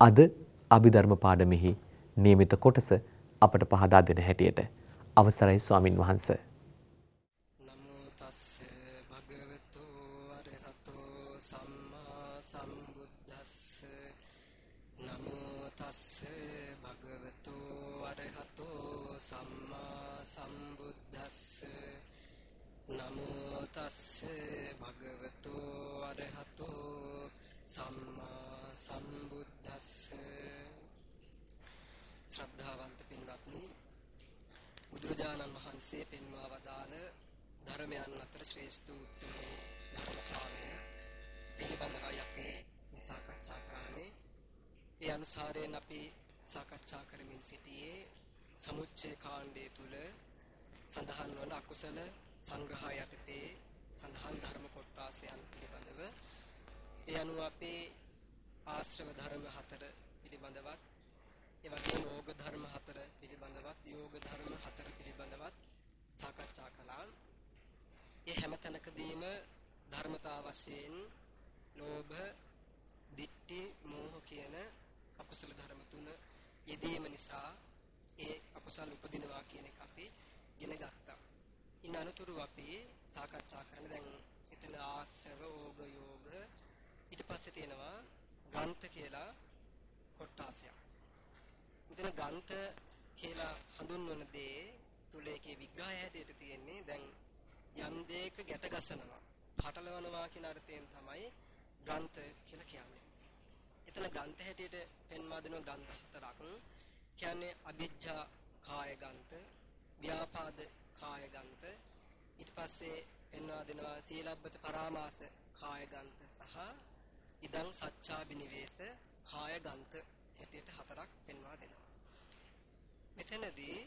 අද අභිධර්ම පාඩමෙහි නියමිත කොටස අපට පහදා දෙන හැටියට. අවසරයි ස්වාමින් වහන්ස. නමෝ තස්ස භගවතු අරහතෝ සම්මා සම්බුද්දස්ස. නමෝ තස්ස භගවතු අරහතෝ සම්මා සම්බුද්දස්ස. නමෝ තස්ස භගවතු අරහතෝ සම්මා සම්බුද්දස්ස ශ්‍රද්ධාවන්ත පින්වත්නි බුදුරජාණන් වහන්සේ පෙන්වා වදාළ ධර්මයන් අතර ශ්‍රේෂ්ඨ උත්තම ධර්මතාවය පිළිබඳවයි අපි සාකච්ඡා කරන්නේ. ඒ අනුසාරයෙන් අපි සාකච්ඡා කරමින් සිටියේ සමුච්චේ කාණ්ඩය තුල සඳහන් වන අකුසල සංග්‍රහය යටතේ සඳහන් ධර්ම කොටාසයන් පිළිබඳව ඒ අනුව අපේ ආශ්‍රව ධර්ම හතර පිළිබඳවත් ඒ වගේම යෝග ධර්ම හතර පිළිබඳවත් යෝග ධර්ම හතර පිළිබඳවත් සාකච්ඡා කළා. ඒ හැම තැනකදීම ධර්මතා වශයෙන් ලෝභ, ditthi, මෝහ කියන අකුසල ධර්ම තුන යෙදීම නිසා ඒ අකුසල උපදිනවා කියන එක අපි ඉගෙන ගත්තා. ඉන් අනතුරු අපි සාකච්ඡා කරන දැන් එතන ආශ්‍රව, ඕග, යෝග ඊට පස්සේ තියෙනවා ග්‍රන්ථ කියලා කොටාසයක්. මෙතන ග්‍රන්ථ කියලා හඳුන්වන දේ තුල ඒකේ විග්‍රහය හැටියට තියෙන්නේ දැන් යම් දෙයක ගැට ගසනවා. පටලවනවා කියන අර්ථයෙන් තමයි ග්‍රන්ථ කියලා කියන්නේ. එතන ග්‍රන්ථ හැටියට පෙන්වා දෙන ග්‍රන්ථ හතරක් කියන්නේ අභිජ්ජා කාය ග්‍රන්ථ, ව්‍යාපාද කාය ග්‍රන්ථ, ඊට පස්සේ පෙන්වා දෙනවා සීලබ්බත පරාමාස කාය ග්‍රන්ථ සහ ඉදං සච්ඡාබිනිවේෂ කාය ගන්ත හැටියට හතරක් පෙන්වා දෙනවා. මෙතනදී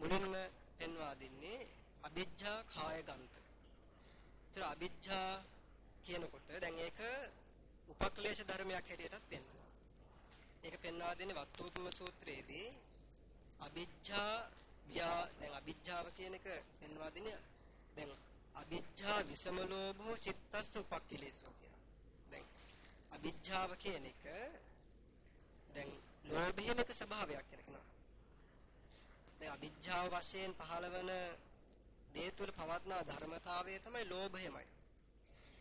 මුලින්ම පෙන්වා දෙන්නේ අභිජ්ජා කාය ගන්ත. ඒතර අභිජ්ජා කියනකොට දැන් ඒක උපක්ලේශ ධර්මයක් හැටියටත් පෙන්වනවා. ඒක පෙන්වා දෙන්නේ වත්තුතුම සූත්‍රයේදී අභිජ්ජා ව්‍යා දැන් අභිජ්ජාව කියන එක පෙන්වා දෙන්නේ දැන් අභිජ්ජා විසම ලෝභෝ චිත්තස්ස උපක්ඛිලේසෝ අවිජ්ජාව කියන එක දැන් ලෝභයෙන් එක ස්වභාවයක් කියලා කියනවා. දැන් අවිජ්ජාව වශයෙන් පහළවන දේ තුළ පවත්නා ධර්මතාවය තමයි ලෝභයමයි.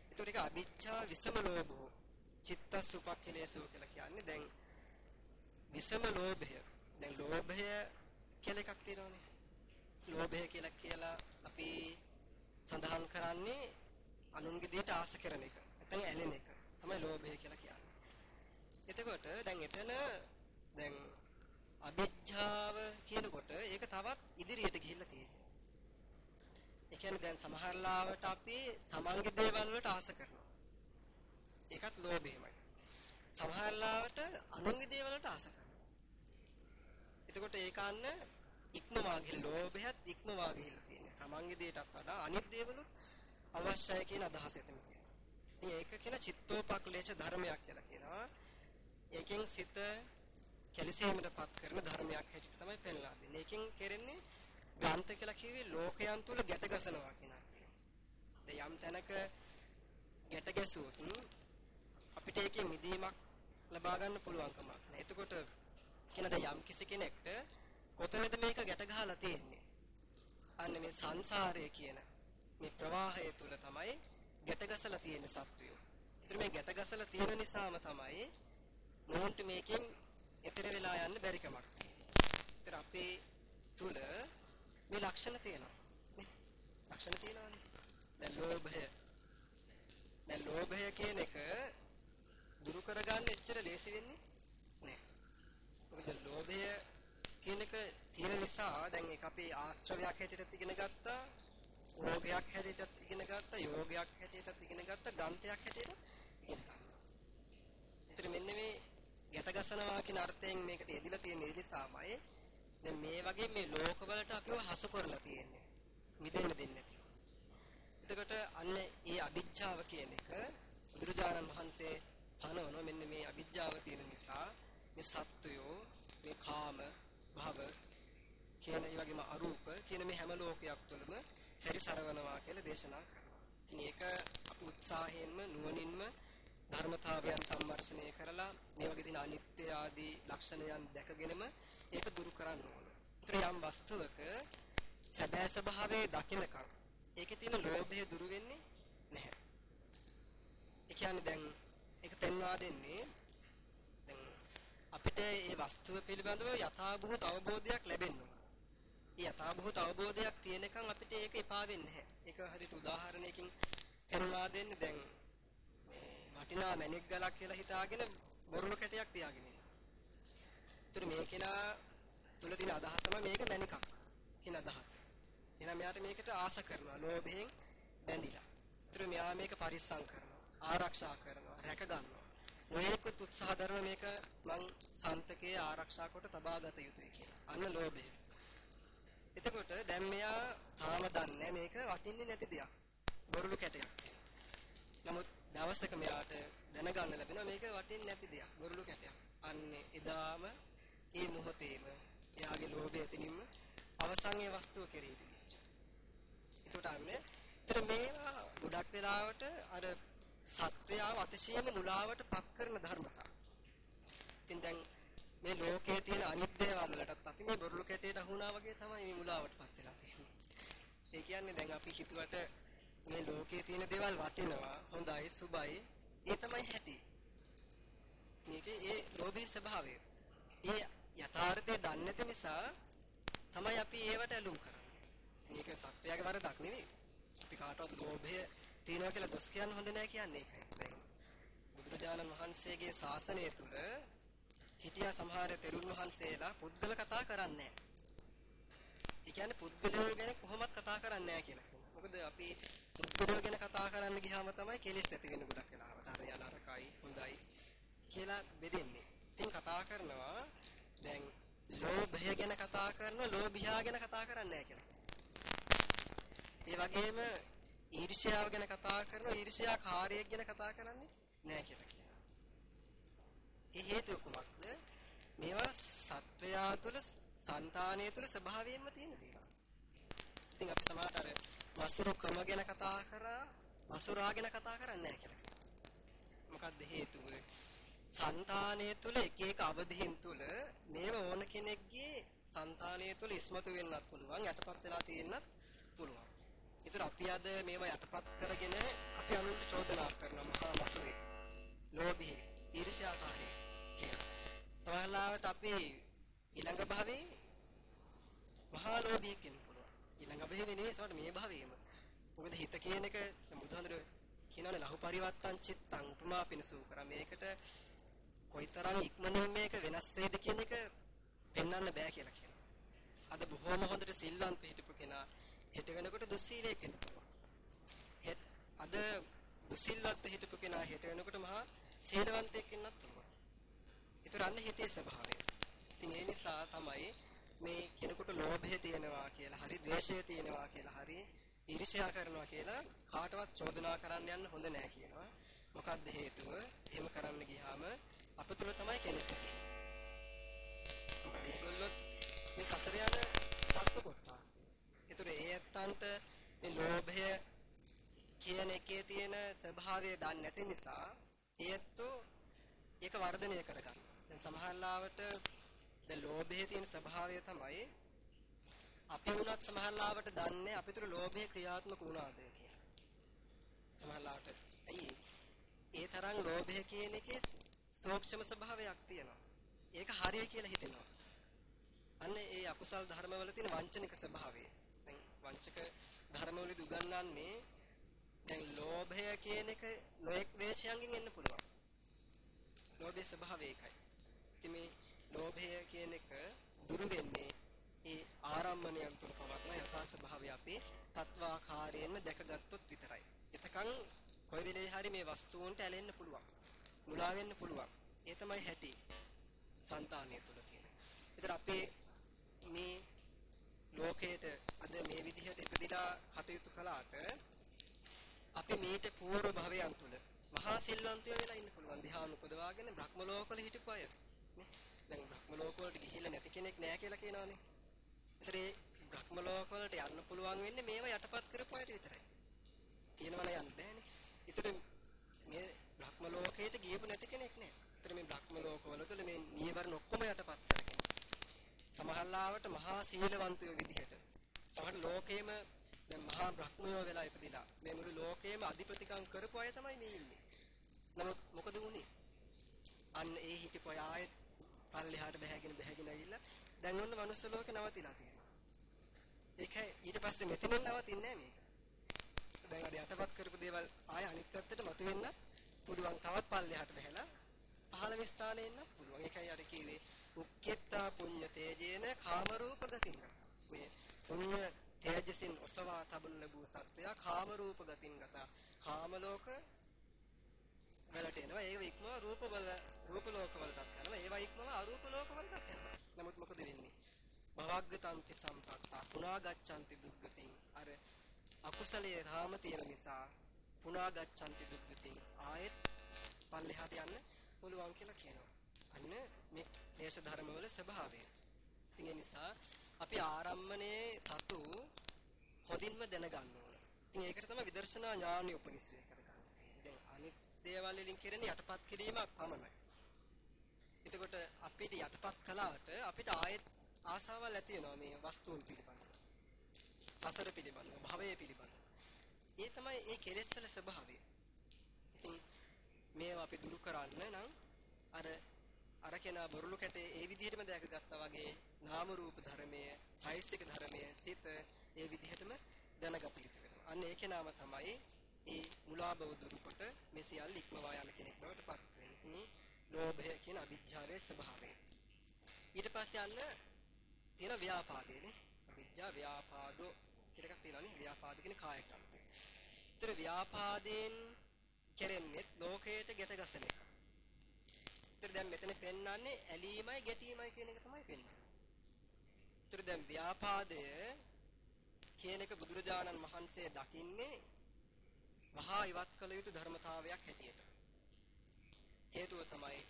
ඒතකොට ඒක අවිජ්ජා විසම ලෝභෝ චිත්තස් උපක්ඛලේසෝ කියලා කියන්නේ දැන් විසම ලෝභය. දැන් ලෝභය කියලා එකක් තියෙනවානේ. ලෝභය කියලා කියලා අපි සඳහන් කරන්නේ අනුන්ගේ දෙයට ආස කරන එක. නැත්නම් ඇලෙන එක. තමයි ලෝභය කියලා කියන්නේ. එතකොට දැන් එතන දැන් අභිජ්ජාව කියනකොට ඒක තවත් ඉදිරියට ගිහිල්ලා තියෙනවා. ඒ කියන්නේ දැන් සමහර ලාවට අපි තමන්ගේ දේවල් වලට ආස කරනවා. ඒකත් ලෝභයමයි. සමහර ලාවට අනුන්ගේ දේවල් වලට ආස කරනවා. එතකොට ඒක අන්න ඉක්මවා ගිහින් ලෝභයත් ඉක්මවා ගිහිල්ලා තියෙනවා. තමන්ගේ දේටත් වඩා අනිත් දේවලුත් අවශ්‍යයි කියන අදහස එතන ඉතින් ඒක කියන චිත්තෝපක්ලේශ ධර්මයක් කියලා කියනවා. ඒකෙන් සිත කැලිසීමටපත් කරන ධර්මයක් හැටියට තමයි පෙන්ලා දෙන්නේ. ඒකෙන් කෙරෙන්නේ ග්‍රන්ථ කියලා කිව්වේ ලෝකයන් තුල ගැට ගසනවා කියන අර්ථය. යම් තැනක ගැට ගැසුවොත් අපිට ඒකේ මිදීමක් ලබා ගන්න පුළුවන්කමක් නැහැ. එතකොට කියනද යම් කිසි කෙනෙක්ට කොතනද මේක ගැට ගහලා තියෙන්නේ? අන්න මේ සංසාරය කියන මේ ප්‍රවාහය තුල තමයි ගැට ගසලා තියෙන සත්වයෝ. ඒතර මේ ගැට ගසලා තියෙන නිසාම තමයි මොහොන්ට මේකෙන් එතර වෙලා යන්න බැරි කමක්. ඒතර අපේ තුල මේ ලක්ෂණ තියෙනවා. නේ? ලක්ෂණ තියෙනවානේ. දැන් ලෝභය. දැන් ලෝභය කියන එක දුරු කරගන්න එච්චර ලේසි වෙන්නේ නෑ. මොකද ලෝභය කියන එක තියෙන නිසා දැන් ඒක අපේ ආශ්‍රවයක් හැටියට ඉගෙන ගත්තා. රෝගයක් හැටියට ඉගෙන ගත්තා. යෝගයක් හැටියට ඉගෙන ගත්තා. ග්‍රන්ථයක් හැටියට ඉගෙන ගත්තා. ඒතර මෙන්න මේ ගැට ගසනවා කියන අර්ථයෙන් මේකට යෙදිලා තියෙන නිසාමයි දැන් මේ වගේ මේ ලෝකවලට අපිව හසු කරලා තියෙන්නේ. මිදෙන්න දෙන්නේ නැති. එතකොට අන්න ඒ අවිජ්ජාව කියන එක බුදුරජාණන් වහන්සේ පනවන මෙන්න මේ අවිජ්ජාව තියෙන නිසා මේ සත්වයෝ මේ කාම භව කියන ඒ වගේම අරූප කියන මේ හැම ලෝකයක් තුළම සැරිසරවනවා කියලා දේශනා කරනවා. ඉතින් ඒක අපි උත්සාහයෙන්ම නුවණින්ම ධර්මතාවයන් සම්මර්ෂණය කරලා මේ වගේ දින අනිත්‍ය ආදී ලක්ෂණයන් දැකගෙනම ඒක දුරු කරන්න ඕන. ඒතර යම් වස්තුවක සැබෑ ස්වභාවය දකිනකම් ඒකේ තියෙන ලෝභය දුරු වෙන්නේ නැහැ. ඒ කියන්නේ දැන් ඒක පෙන්වා දෙන්නේ දැන් අපිට මේ වස්තුව පිළිබඳව යථාභූත අවබෝධයක් ලැබෙන්න ඕන. ඒ යථාභූත අවබෝධයක් තියෙනකන් අපිට ඒක එපා වෙන්නේ නැහැ. ඒක හරියට උදාහරණයකින් පෙන්වා දෙන්නේ දැන් වටිනා මැණික් ගලක් කියලා හිතාගෙන බොරළු කැටයක් තියාගෙන ඉන්නවා. ඒතර මේ කෙනා තුල තියෙන අදහස තමයි මේක මැණිකක් කියන අදහස. එහෙනම් මෙයාට මේකට ආස කරනවා ලෝභයෙන් බැඳිලා. ඒතර මෙයා මේක පරිස්සම් කරනවා, ආරක්ෂා කරනවා, රැක ගන්නවා. නොයෙකුත් උත්සාහ දරන මේක මං සන්තකේ ආරක්ෂා කොට තබා ගත යුතුයි කියලා. අන්න ලෝභය. එතකොට දැන් මෙයා තාම දන්නේ මේක වටින්නේ නැති දෙයක්. බොරළු කැටයක්. නමුත් දවසක මෙයාට දැනගන්න ලැබෙනවා මේක වටින්නේ නැති දෙයක්. බොරළු කැටයක්. අන්නේ එදාම ඒ මොහොතේම එයාගේ ලෝභය එතනින්ම අවසන් ඒ වස්තුව කෙරෙහි තිබිච්ච. ඒකට අන්නේ ඒතර මේවා ගොඩක් වෙලාවට අර සත්වයාව අතිශයම මුලාවට පත් කරන ධර්මතා. ඉතින් දැන් මේ ලෝකයේ තියෙන අනිත් දේවල් වලටත් අපි මේ බොරළු කැටයට අහුණා වගේ තමයි මේ මුලාවට පත් වෙලා තියෙන්නේ. ඒ කියන්නේ දැන් අපි හිතුවට මේ ලෝකයේ තියෙන දේවල් වටිනවා, හොඳයි, සුබයි, ඒ තමයි හැටි. මේකේ ඒ ලෝභී ස්වභාවය. ඒ යථාර්ථය දන්නේ නැති නිසා තමයි අපි ඒවට ඇලුම් කරන්නේ. මේක සත්‍යයේ වරදක් නෙවෙයි. අපි කාටවත් ලෝභය තියෙනවා කියලා දොස් කියන්න හොඳ නෑ කියන්නේ ඒකයි. දැන් බුදුරජාණන් වහන්සේගේ ශාසනය තුල හිටියා සමහර තෙරුන් වහන්සේලා පුද්ගල කතා කරන්නේ නෑ. ඒ කියන්නේ පුද්ගලයෝ ගැන කොහොමත් කතා කරන්නේ නෑ කියලා කියනවා. මොකද අපි පුද්ගලයෝ ගැන කතා කරන්න ගියාම තමයි කෙලෙස් ඇති වෙන්නේ ගොඩක් වෙලාවට. අර යන අරකයි හොඳයි කියලා බෙදෙන්නේ. ඉතින් කතා කරනවා දැන් ලෝභය ගැන කතා කරනවා ලෝභියා ගැන කතා කරන්නේ නැහැ කියලා. ඒ වගේම ඊර්ෂ්‍යාව ගැන කතා කරනවා ඊර්ෂ්‍යා කාර්යයක් ගැන කතා කරන්නේ නැහැ කියලා කියනවා. ඒ හේතුව කුමක්ද? මේවා සත්වයා තුළ సంతානය තුළ ස්වභාවයෙන්ම තියෙන දේවල්. ඉතින් අපි සමහරට අර වසුරුකම ගැන කතා කරා, වසුරා ගැන කතා කරන්නේ නැහැ කියලා. මොකද්ද හේතුව? సంతානය තුළ එක එක අවධියන් තුළ මේව ඕන කෙනෙක්ගේ సంతානය තුළ ඉස්මතු වෙන්නත් පුළුවන්, යටපත් වෙලා තියෙන්නත් පුළුවන්. ඒතර අපි අද මේව යටපත් කරගෙන අපි අනුන්ට චෝදනා කරනවා මහා වසුරේ. ලෝභී, ඊර්ෂ්‍යාකාරී සමහරවිට අපි ඊළඟ භවයේ මහා ලෝභී කෙනෙක් පුළුවන්. ඊළඟ භවයේ නෙවෙයි සමහර මේ භවයේම. මොකද හිත කියන එක බුදුහාඳුර කියනවනේ ලහු පරිවත්තං චිත්තං උපමා පිනසු කර මේකට කොයිතරම් ඉක්මනින් මේක වෙනස් වේද කියන එක පෙන්වන්න බෑ කියලා කියනවා. අද බොහොම හොඳට සිල්වන්ත හිටපු කෙනා හෙට වෙනකොට දුස්සීලයක් වෙන්න පුළුවන්. අද දුසිල්වත් හිටපු කෙනා හෙට වෙනකොට මහා සීලවන්තයෙක් වෙන්නත් පුළුවන්. ඒතර අන්න හිතේ ස්වභාවය. ඉතින් ඒ නිසා තමයි මේ කෙනෙකුට ලෝභය තියෙනවා කියලා හරි ද්වේෂය තියෙනවා කියලා හරි ඊර්ෂ්‍යා කරනවා කියලා කාටවත් චෝදනා කරන්න යන්න හොඳ නෑ කියනවා. මොකක්ද හේතුව? එහෙම කරන්න ගියාම අප තුළ තමයි කෙලෙස් තියෙන්නේ. ඒගොල්ලොත් මේ සසර යන සත්ව කොටස්. ඒතර ඒ ඇත්තන්ට මේ ලෝභය කියන එකේ තියෙන ස්වභාවය දන්නේ නැති නිසා ඒත්තෝ ඒක වර්ධනය කරගන්න. දැන් සමහරලාවට දැන් ලෝභයේ තියෙන ස්වභාවය තමයි අපි වුණත් සමහරලාවට දන්නේ අපි තුර ලෝභය ක්‍රියාත්මක වුණාද කියලා. සමහරලාවට ඇයි ඒ තරම් ලෝභය කියන එකේ සෝක්ෂම ස්වභාවයක් තියෙනවා. ඒක හරිය කියලා හිතෙනවා. අන්න ඒ අකුසල් ධර්මවල තියෙන වංචනික ස්වභාවය. දැන් වංචක ධර්මවලදී උගන්වන්නේ දැන් ලෝභය කියන එක නොඑක් වේශයන්ගෙන් එන්න පුළුවන්. ලෝභයේ ස්වභාවය ඒකයි. ඉතින් මේ ලෝභය කියන එක දුරු වෙන්නේ ඒ ආරම්මණයන් තුළ පවත්න යථා ස්වභාවය අපි තත්වාකාරයෙන්ම දැකගත්තොත් විතරයි. එතකන් කොයි වෙලේ හරි මේ වස්තුවන්ට ඇලෙන්න පුළුවන්. මුලා වෙන්න පුළුවන්. ඒ තමයි හැටි. సంతානිය තුළ තියෙන. ඒතර අපේ මේ ලෝකයට අද මේ විදිහට ඉපදිලා කටයුතු කළාට අපි මේට පූර්ව භවයන් තුල මහා සිල්වන්තයෝ වෙලා ඉන්න පුළුවන්. ධ්‍යාන උපදවාගෙන බ්‍රහ්ම ලෝකවල හිටපු අය. නේ? දැන් බ්‍රහ්ම ලෝකවලට ගිහිල්ලා නැති කෙනෙක් නෑ කියලා කියනවනේ. ඒතර ඒ බ්‍රහ්ම ලෝකවලට යන්න පුළුවන් වෙන්නේ මේවා යටපත් කරපු අයට විතරයි. තියෙනවනේ යන්න බෑනේ. ඒතර මේ බ්‍රහ්ම ලෝකයට ගියපු නැති කෙනෙක් නෑ. ඒතර මේ බ්‍රහ්ම ලෝකවල තුල මේ නීවරණ ඔක්කොම යටපත් කරගෙන සමහරලාවට මහා සීලවන්තයෝ විදිහට සමහර ලෝකේම දැන් මහා බ්‍රහ්මයෝ වෙලා ඉපදිලා මේ මුළු ලෝකේම අධිපතිකම් කරපු අය තමයි මේ ඉන්නේ. නමුත් මොකද වුනේ? අන්න ඒ හිටපු අය ආයෙත් පල්ලෙහාට බැහැගෙන බැහැගෙන ඇවිල්ලා දැන් ඔන්න මනුස්ස ලෝකේ නවතිලා තියෙනවා. ඒකයි ඊට පස්සේ මෙතනින් නවතින්නේ නැහැ මේක. දැන් අර යටපත් කරපු දේවල් ආය අනිත් පැත්තට මතුවෙන්න පුළුවන්. තවත් පල්ලෙහාට බහැලා පහළම ස්ථානයේ ඉන්න පුළුවන්. ඒකයි අර කිව්වේ උක්කෙත්තා පුඤ්ඤ තේජේන කාමරූප ගතින්. මේ පුඤ්ඤ තේජසින් ඔසවා තබන ලැබූ සත්වයා කාම රූප ගතින් ගත කාම ලෝක වලට එනවා. ඒක ඉක්මව රූප වල රූප ලෝක වලටත් යනවා. ඒවා ඉක්මව අරූප ලෝක වලටත් යනවා. නමුත් මොකද වෙන්නේ? භවග්ගතම්පි සම්පත්තා පුනා ගච්ඡanti දුක්ගතින්. අර අකුසලයේ රාම තියෙන නිසා පුනා ගච්ඡanti දුක්ගතින් ආයෙත් පල්ලෙහාට යන්න පුළුවන් කියලා කියනවා. අන්න මේ දේශ ධර්ම වල ස්වභාවය. ඉතින් ඒ නිසා අපි ආරම්මණයේ තතු හොඳින්ම දැනගන්න ඕන. ඉතින් ඒකට තමයි විදර්ශනා ඥානය උපනිශ්‍රේ කරගන්නේ. දැන් අනිත් දේවල් වලින් කෙරෙන යටපත් කිරීමක් පමණයි. එතකොට අපිට යටපත් කළාට අපිට ආයෙත් ආසාවල් ඇති වෙනවා මේ වස්තුන් පිළිබඳව. සසර පිළිබඳව, භවය පිළිබඳව. ඒ තමයි ඒ කෙලෙස් වල ස්වභාවය. ඉතින් මේවා අපි දුරු කරන්න නම් අර අර කෙනා බොරළු කැටේ ඒ විදිහටම දැකගත්තා වගේ නාම රූප ධර්මයේ, චෛසික ධර්මයේ සිත ඒ විදිහටම දැනගත යුතු වෙනවා. අන්න ඒ කෙනාම තමයි ඒ මුලා බව දුරුකොට මේ සියල්ල ඉක්මවා යන කෙනෙක් බවට පත් වෙන්නේ. ලෝභය කියන අවිජ්ජාවේ ස්වභාවය. ඊට පස්සේ යන්න තියෙන ව්‍යාපාදේනේ. අවිජ්ජා ව්‍යාපාදෝ කියලා එකක් තියෙනවානේ. ව්‍යාපාද කියන කායයට අනුව. ඒතර ව්‍යාපාදයෙන් කෙරෙන්නේ ලෝකයට ගැට ගසන එක. ඒතර දැන් මෙතන පෙන්වන්නේ ඇලීමයි ගැටීමයි කියන එක තමයි පෙන්වන්නේ. ඒතර දැන් ව්‍යාපාදය කියන එක බුදුරජාණන් වහන්සේ දකින්නේ වහා ඉවත් කළ යුතු ධර්මතාවයක් හැටියට. හේතුව තමයි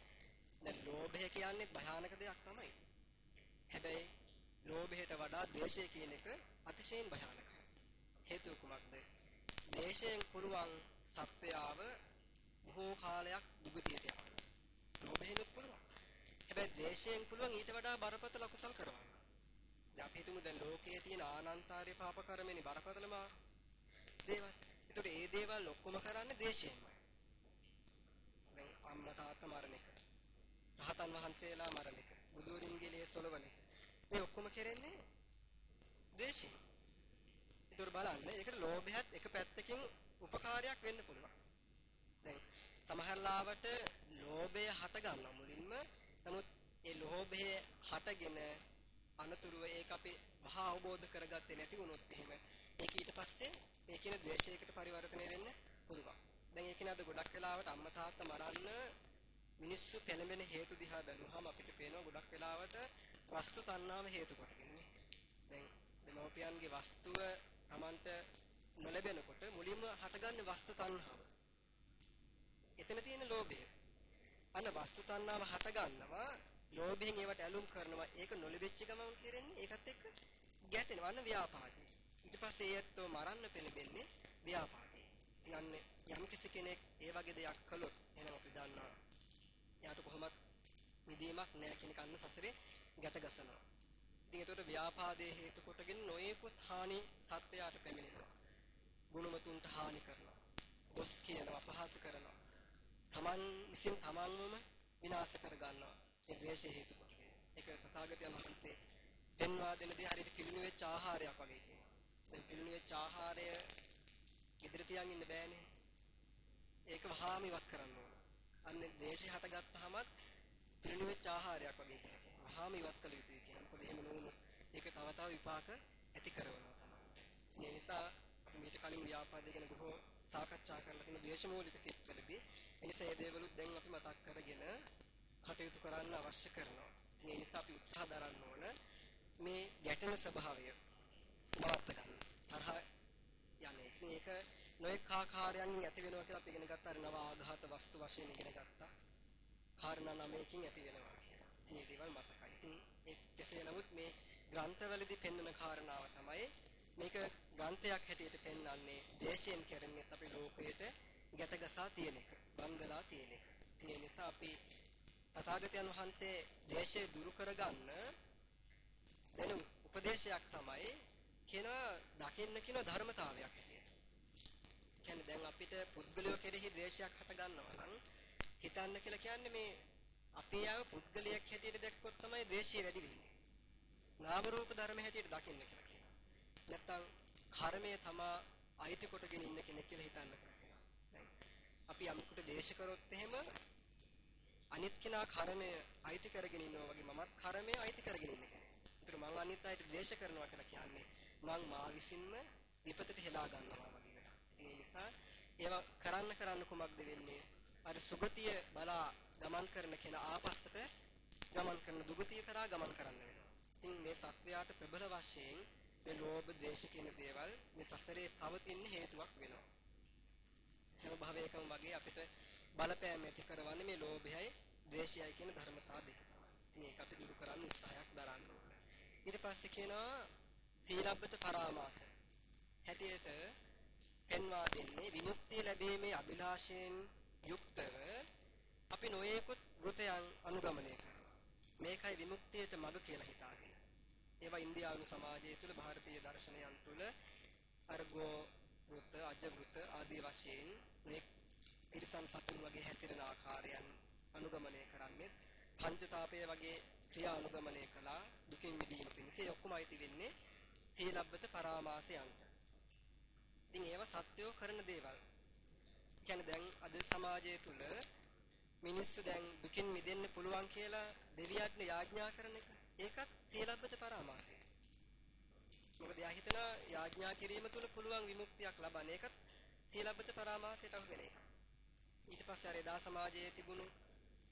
දැන් ලෝභය කියන්නේ භයානක දෙයක් තමයි. හැබැයි ලෝභයට වඩා ද්වේෂය කියන එක අතිශයින් භයානකයි. හේතුව කුමක්ද? ද්වේෂයෙන් පුළුවන් සත්වයාව බොහෝ කාලයක් දුගතියට යවන්න. ලෝභයෙන්ත් පුළුවන්. හැබැයි ද්වේෂයෙන් පුළුවන් ඊට වඩා බරපතල අකුසල් කරවන්න. දැන් අපි හිතමු දැන් ලෝකයේ තියෙන ආනන්තාරිය පාප කර්මෙනි බරපතලම දේවල්. ඒතකොට ඒ දේවල් ඔක්කොම කරන්නේ ද්වේෂයෙන්මයි. දැන් අම්මා තාත්තා මරණ එක. රහතන් වහන්සේලා මරණ එක. බුදුරින්ගේ ලේ සොලවන එක. මේ ඔක්කොම කරන්නේ ද්වේෂයෙන්. ඒතකොට බලන්න ඒකට ලෝභයත් එක පැත්තකින් උපකාරයක් වෙන්න පුළුවන්. දැන් සමහරලාවට ලෝභය හට ගන්නවා මුලින්ම. නමුත් ඒ ලෝභය හටගෙන අනතුරුව ඒක අපි මහා අවබෝධ කරගත්තේ නැති වුණොත් එහෙම ඒක ඊට පස්සේ මේ කියන ද්වේෂයකට පරිවර්තනය වෙන්න පුළුවන්. දැන් ඒක නේද ගොඩක් වෙලාවට අම්මා තාත්තා මරන්න මිනිස්සු පෙළඹෙන හේතු දිහා බැලුවහම අපිට පේනවා ගොඩක් වෙලාවට වස්තු තණ්හාව හේතු කොටගෙන නේ. දැන් දෙමෝපියන්ගේ වස්තුව Tamanට නොලැබෙනකොට මුලින්ම හටගන්නේ වස්තු තණ්හාව. එතන තියෙන ලෝභය. අන්න වස්තු තණ්හාව හට ගන්නවා ලෝභයෙන් ඒවට ඇලුම් කරනවා ඒක නොලෙබෙච්ච ගමන් කෙරෙන්නේ ඒකත් එක්ක ගැටෙනවා අන්න ව්‍යාපාදේ ඊට පස්සේ ඒත්තෝ මරන්න පෙළඹෙන්නේ ව්‍යාපාදේ ඉතින් අන්න යම් කිසි කෙනෙක් ඒ වගේ දෙයක් කළොත් එහෙනම් අපි දන්නවා එයාට කොහොමත් මිදීමක් නැහැ කියන කන්න සසරේ ගැට ගසනවා ඉතින් ඒතකොට ව්‍යාපාදයේ හේතු කොටගෙන නොයෙකුත් හානි සත්‍යයට පැමිණෙනවා ගුණමතුන්ට හානි කරනවා දොස් කියනවා අපහාස කරනවා තමන් විසින් තමන්වම විනාශ කර ගන්නවා. මේ ද්වේෂ හේතු කොටගෙන. ඒක තථාගතයන් වහන්සේ පෙන්වා දෙන දේ හරියට පිළිණු වෙච්ච ආහාරයක් වගේ කියනවා. දැන් පිළිණු වෙච්ච ආහාරය ඉදිරි තියන් ඉන්න බෑනේ. ඒක වහාම ඉවත් කරන්න ඕන. අන්න ද්වේෂය හටගත්තාමත් පිළිණු වෙච්ච ආහාරයක් වගේ කියනවා. වහාම ඉවත් කළ යුතුයි කියනවා. මොකද එහෙම නොවුනොත් ඒක තව තව විපාක ඇති කරනවා තමයි. ඒ නිසා මීට කලින් ව්‍යාපාදේ ගැන බොහෝ සාකච්ඡා කරලා තියෙන දේශමූලික සිත්වලදී එනිසා මේ දේවලුත් දැන් අපි මතක් කරගෙන කටයුතු කරන්න අවශ්‍ය කරනවා. ඒ නිසා අපි උත්සාහ දරන්න ඕන මේ ගැටෙන ස්වභාවය නවත්ත ගන්න. තරහ යන්නේ. මේක නොඑක ආකාරයන් ඇති වෙනවා කියලා අපි ඉගෙන ගත්තා. නව ආඝාත වස්තු වශයෙන් ඉගෙන ගත්තා. කාරණා නමයකින් ඇති වෙනවා කියලා. මේ දේවල් මතකයි. ඉතින් ඒ කෙසේ නමුත් මේ ග්‍රන්ථවලදී පෙන්වන කාරණාව තමයි මේක ග්‍රන්ථයක් හැටියට පෙන්වන්නේ දේශයෙන් කරන්නේ අපි ලෝකයට ගැටගසා තියෙන එක, බන්දලා තියෙන එක. ඒ නිසා අපි තථාගතයන් වහන්සේ දේශය දුරු කරගන්න දෙන උපදේශයක් තමයි කියනවා දකින්න කියන ධර්මතාවයක් හැටියට. කියන්නේ දැන් අපිට පුද්ගලයෝ කෙරෙහි ද්වේෂයක් හට ගන්නවා නම් හිතන්න කියලා කියන්නේ මේ අපේ ආව පුද්ගලයෙක් හැටියට දැක්කොත් තමයි ද්වේෂය වැඩි වෙන්නේ. නාම රූප ධර්ම හැටියට දකින්න කියලා කියනවා. නැත්තම් කර්මය තමා අයිති කොටගෙන ඉන්න කෙනෙක් කියලා හිතන්න කියනවා. අපි යමෙකුට ද්වේෂ කරොත් එහෙම අනිත් කෙනා කර්මය අයිති කරගෙන ඉන්නවා වගේ මමත් කර්මය අයිති කරගෙන ඉන්න කෙනෙක්. ඒතර මං අනිත් අයට ද්වේෂ කරනවා කියලා කියන්නේ මං මා විසින්ම විපතට හෙලා ගන්නවා වගේ වැඩක්. ඒ නිසා ඒවා කරන්න කරන්න කුමක්ද වෙන්නේ? අර සුගතිය බලා ගමන් කරන කෙනා ආපස්සට ගමන් කරන දුගතිය කරා ගමන් කරන්න වෙනවා. ඉතින් මේ සත්වයාට ප්‍රබල වශයෙන් මේ ලෝභ, ද්වේෂ කියන දේවල් මේ සසරේ පවතින හේතුවක් වෙනවා. හැම භවයකම වගේ අපිට බලපෑම් ඇති කරවන්නේ මේ ලෝභයයි, ද්වේෂයයි කියන ධර්මතා දෙක. ඉතින් ඒක අපි දුරු කරන්න උත්සාහයක් දරන්න ඕනේ. ඊට පස්සේ කියනවා සීලබ්බත පරාමාස. හැටියට පෙන්වා දෙන්නේ විමුක්තිය ලැබීමේ අභිලාෂයෙන් යුක්තව අපි නොයේකුත් වෘතයන් අනුගමනය කරනවා. මේකයි විමුක්තියට මඟ කියලා හිතාගෙන. ඒවා ඉන්දියානු සමාජය තුළ ಭಾರತೀಯ දර්ශනයන් තුළ අර්ගෝ වෘත, අජ වෘත ආදී වශයෙන් මේ තිරිසන් සතුන් වගේ හැසිරෙන ආකාරයන් අනුගමනය කරන්නේ පංචතාපය වගේ ක්‍රියා අනුගමනය කළා දුකින් මිදීම පිණිස ඒ ඔක්කොම අයිති වෙන්නේ සීලබ්බත පරාමාසයන්ට. ඉතින් ඒව සත්‍යෝ කරන දේවල්. කියන්නේ දැන් අද සමාජය තුළ මිනිස්සු දැන් දුකින් මිදෙන්න පුළුවන් කියලා දෙවියන්ට යාඥා කරන එක. ඒකත් සීලබ්බත පරාමාසය. මොකද එයා හිතනවා යාඥා කිරීම තුළ පුළුවන් විමුක්තියක් ලබන්න. ඒකත් සීලබ්බත පරාමාසයට අහු වෙන එකක්. ඊට පස්සේ අර එදා සමාජයේ තිබුණු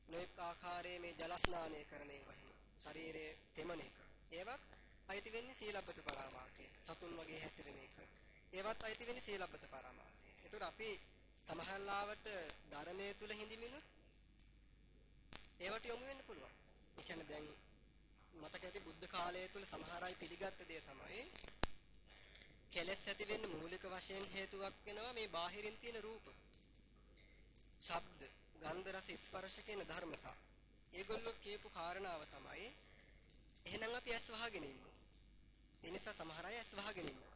නොඑක ආකාරයේ මේ ජල ස්නානය කරන ඒවා හිම ශරීරයේ තෙමන එක. ඒවත් අයිති වෙන්නේ සීලබ්බත පරාමාසය. සතුන් වගේ හැසිරෙන එක. ඒවත් අයිති වෙන්නේ සීලබ්බත පරාමාසය. ඒතකොට අපි සමහරලාවට ධර්මයේ තුල හිඳිමිනුත් ඒවට යොමු වෙන්න පුළුවන්. ඒ කියන්නේ දැන් මතක ඇති බුද්ධ කාලය තුල සමහර අය පිළිගත්ත දේ තමයි කෙලස් ඇති වෙන්න මූලික වශයෙන් හේතුවක් වෙනවා මේ බාහිරින් තියෙන රූප. ශබ්ද, ගන්ධ, රස, ස්පර්ශ කියන ධර්මතා. ඒගොල්ලෝ කියපු කාරණාව තමයි එහෙනම් අපි ඇස් වහගෙන ඉන්නවා. ඒ නිසා සමහර අය ඇස් වහගෙන ඉන්නවා.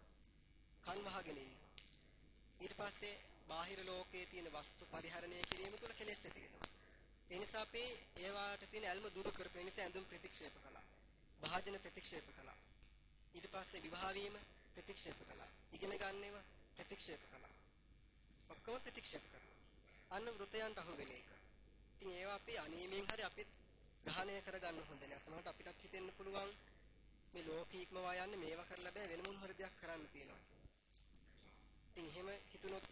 කන් වහගෙන ඉන්නවා. ඊට පස්සේ බාහිර ලෝකයේ තියෙන වස්තු පරිහරණය කිරීම තුළ කෙලෙස් ඇති වෙනවා. ඒ නිසා අපි ඒවාට තියෙන ඇල්ම දුරු කරපු නිසා ඇඳුම් ප්‍රතික්ෂේප කළා. භාජන ප්‍රතික්ෂේප කළා. ඊට පස්සේ විවාහ වීම ප්‍රතික්ෂේප කළා. ඉගෙන ගන්න ඒවා ප්‍රතික්ෂේප කළා. ඔක්කොම ප්‍රතික්ෂේප කරනවා. අන්න වෘතයන්ට අහු වෙන එක. ඉතින් ඒවා අපි අනීමෙන් හරි අපිත් ග්‍රහණය කරගන්න හොඳ නෑ. සමහරට අපිටත් හිතෙන්න පුළුවන් මේ ලෝකීක්මවා යන්නේ මේවා කරලා බෑ වෙන මොන හරි දෙයක් කරන්න තියෙනවා ඉතින් එහෙම හිතුනොත්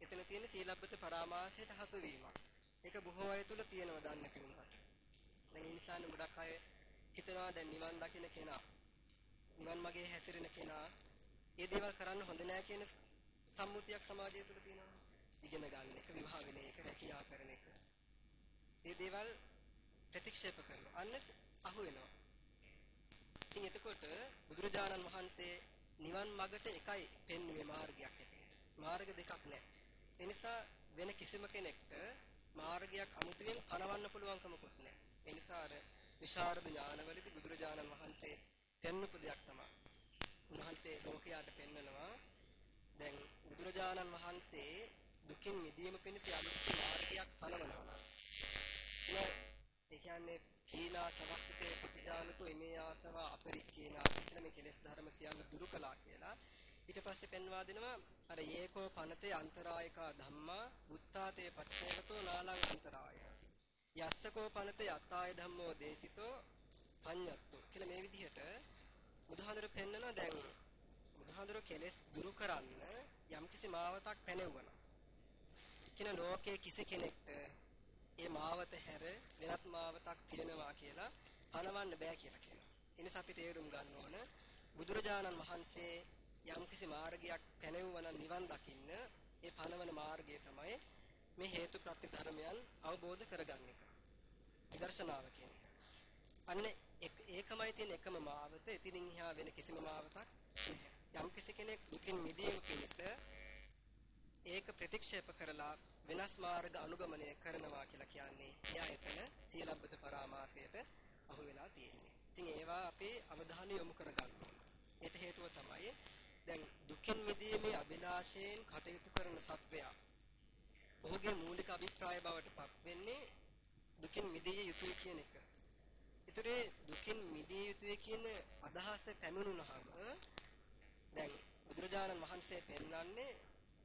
එතන තියෙන සීලබ්බත පරාමාසයට හසු වීමක්. ඒක බොහෝ අය තුල තියෙනවා දන්න කෙනාට. දැන් ඒ නිසා ගොඩක් අය හිතනවා දැන් නිවන් දකින්න කෙනා නිවන් මාගේ හැසිරෙන කෙනා ඒ දේවල් කරන්න හොඳ නෑ කියන සම්මුතියක් සමාජය තුළ තියෙනවා. ඉගෙන ගන්න එක, විවාහ වෙන එක, රැකියාව කරන එක. මේ දේවල් ප්‍රතික්ෂේප කරනවා. අන්න අහු වෙනවා. ඉතින් එතකොට බුදුරජාණන් වහන්සේ නිවන් මගට එකයි පෙන්වුවේ මාර්ගයක් හැටියට. මාර්ග දෙකක් නැහැ. ඒ නිසා වෙන කිසිම කෙනෙක්ට මාර්ගයක් අමුතුවෙන් පනවන්න පුළුවන්කමකුත් නැහැ. ඒ නිසා අර විශාරද ඥානවලදී බුදුරජාණන් වහන්සේ පෙන්වපු දෙයක් තමයි. උන්වහන්සේ ලෝකයාට පෙන්නනවා දැන් බුදුරජාණන් වහන්සේ දුකින් මිදීම පිණිස යම්කිසි මාර්ගයක් පනවනවා. කියන්නේ කීනා සවස්සිතේ ප්‍රතිජානතු එමේ ආසව අපරික්කේනා කියලා මේ කෙලෙස් ධර්ම සියල්ල දුරු කළා කියලා. ඊට පස්සේ පෙන්වා දෙනවා අර ඒකෝ පනතේ අන්තරායකා ධම්මා බුත්තාතේ පටිසේවතෝ නාලං අන්තරාය. යස්සකෝ පනතේ අත්තාය ධම්මෝ දේසිතෝ පඤ්ඤත්තෝ කියලා මේ විදිහට බුදුහාඳුර පෙන්නනවා දැන් බුදුහාඳුර කෙලෙස් දුරු කරන්න යම්කිසි මාවතක් පැනෙවුවා. කින ලෝකයේ කිසි කෙනෙක්ට ඒ මාවත හැර වෙනත් මාවතක් තියෙනවා කියලා පනවන්න බෑ කියලා කියනවා. ඒ නිසා අපි තේරුම් ගන්න ඕන බුදුරජාණන් වහන්සේ යම්කිසි මාර්ගයක් පැනෙවුවා නම් නිවන් දකින්න ඒ පනවන මාර්ගය තමයි මේ හේතු ප්‍රත්‍ය ධර්මයන් අවබෝධ කරගන්න එක. විදර්ශනාව කියන්නේ. අන්න ඒකමයි තියෙන එකම මාවත. එතිනින් එහා වෙන කිසිම මාවතක් නැහැ. යම්කිසි කෙනෙක් දුකින් මිදීම පිණිස ඒක ප්‍රතික්ෂේප කරලා වෙනස් මාර්ග අනුගමනය කරනවා කියලා කියන්නේ එයා එතන සීලබ්බත පරාමාසයට අහු වෙලා තියෙන්නේ. ඉතින් ඒවා අපි අවධානය යොමු කරගන්න ඕන. ඒට හේතුව තමයි දැන් දුකින් මිදීමේ අභිලාෂයෙන් කටයුතු කරන සත්වයා ඔහුගේ මූලික අභිප්‍රාය බවට පත් වෙන්නේ දුකින් මිදිය යුතුයි කියන එක. ඒතරේ දුකින් මිදිය යුතුයි කියන අදහස පැමිණුනහම දැන් බුදුරජාණන් වහන්සේ පෙන්වන්නේ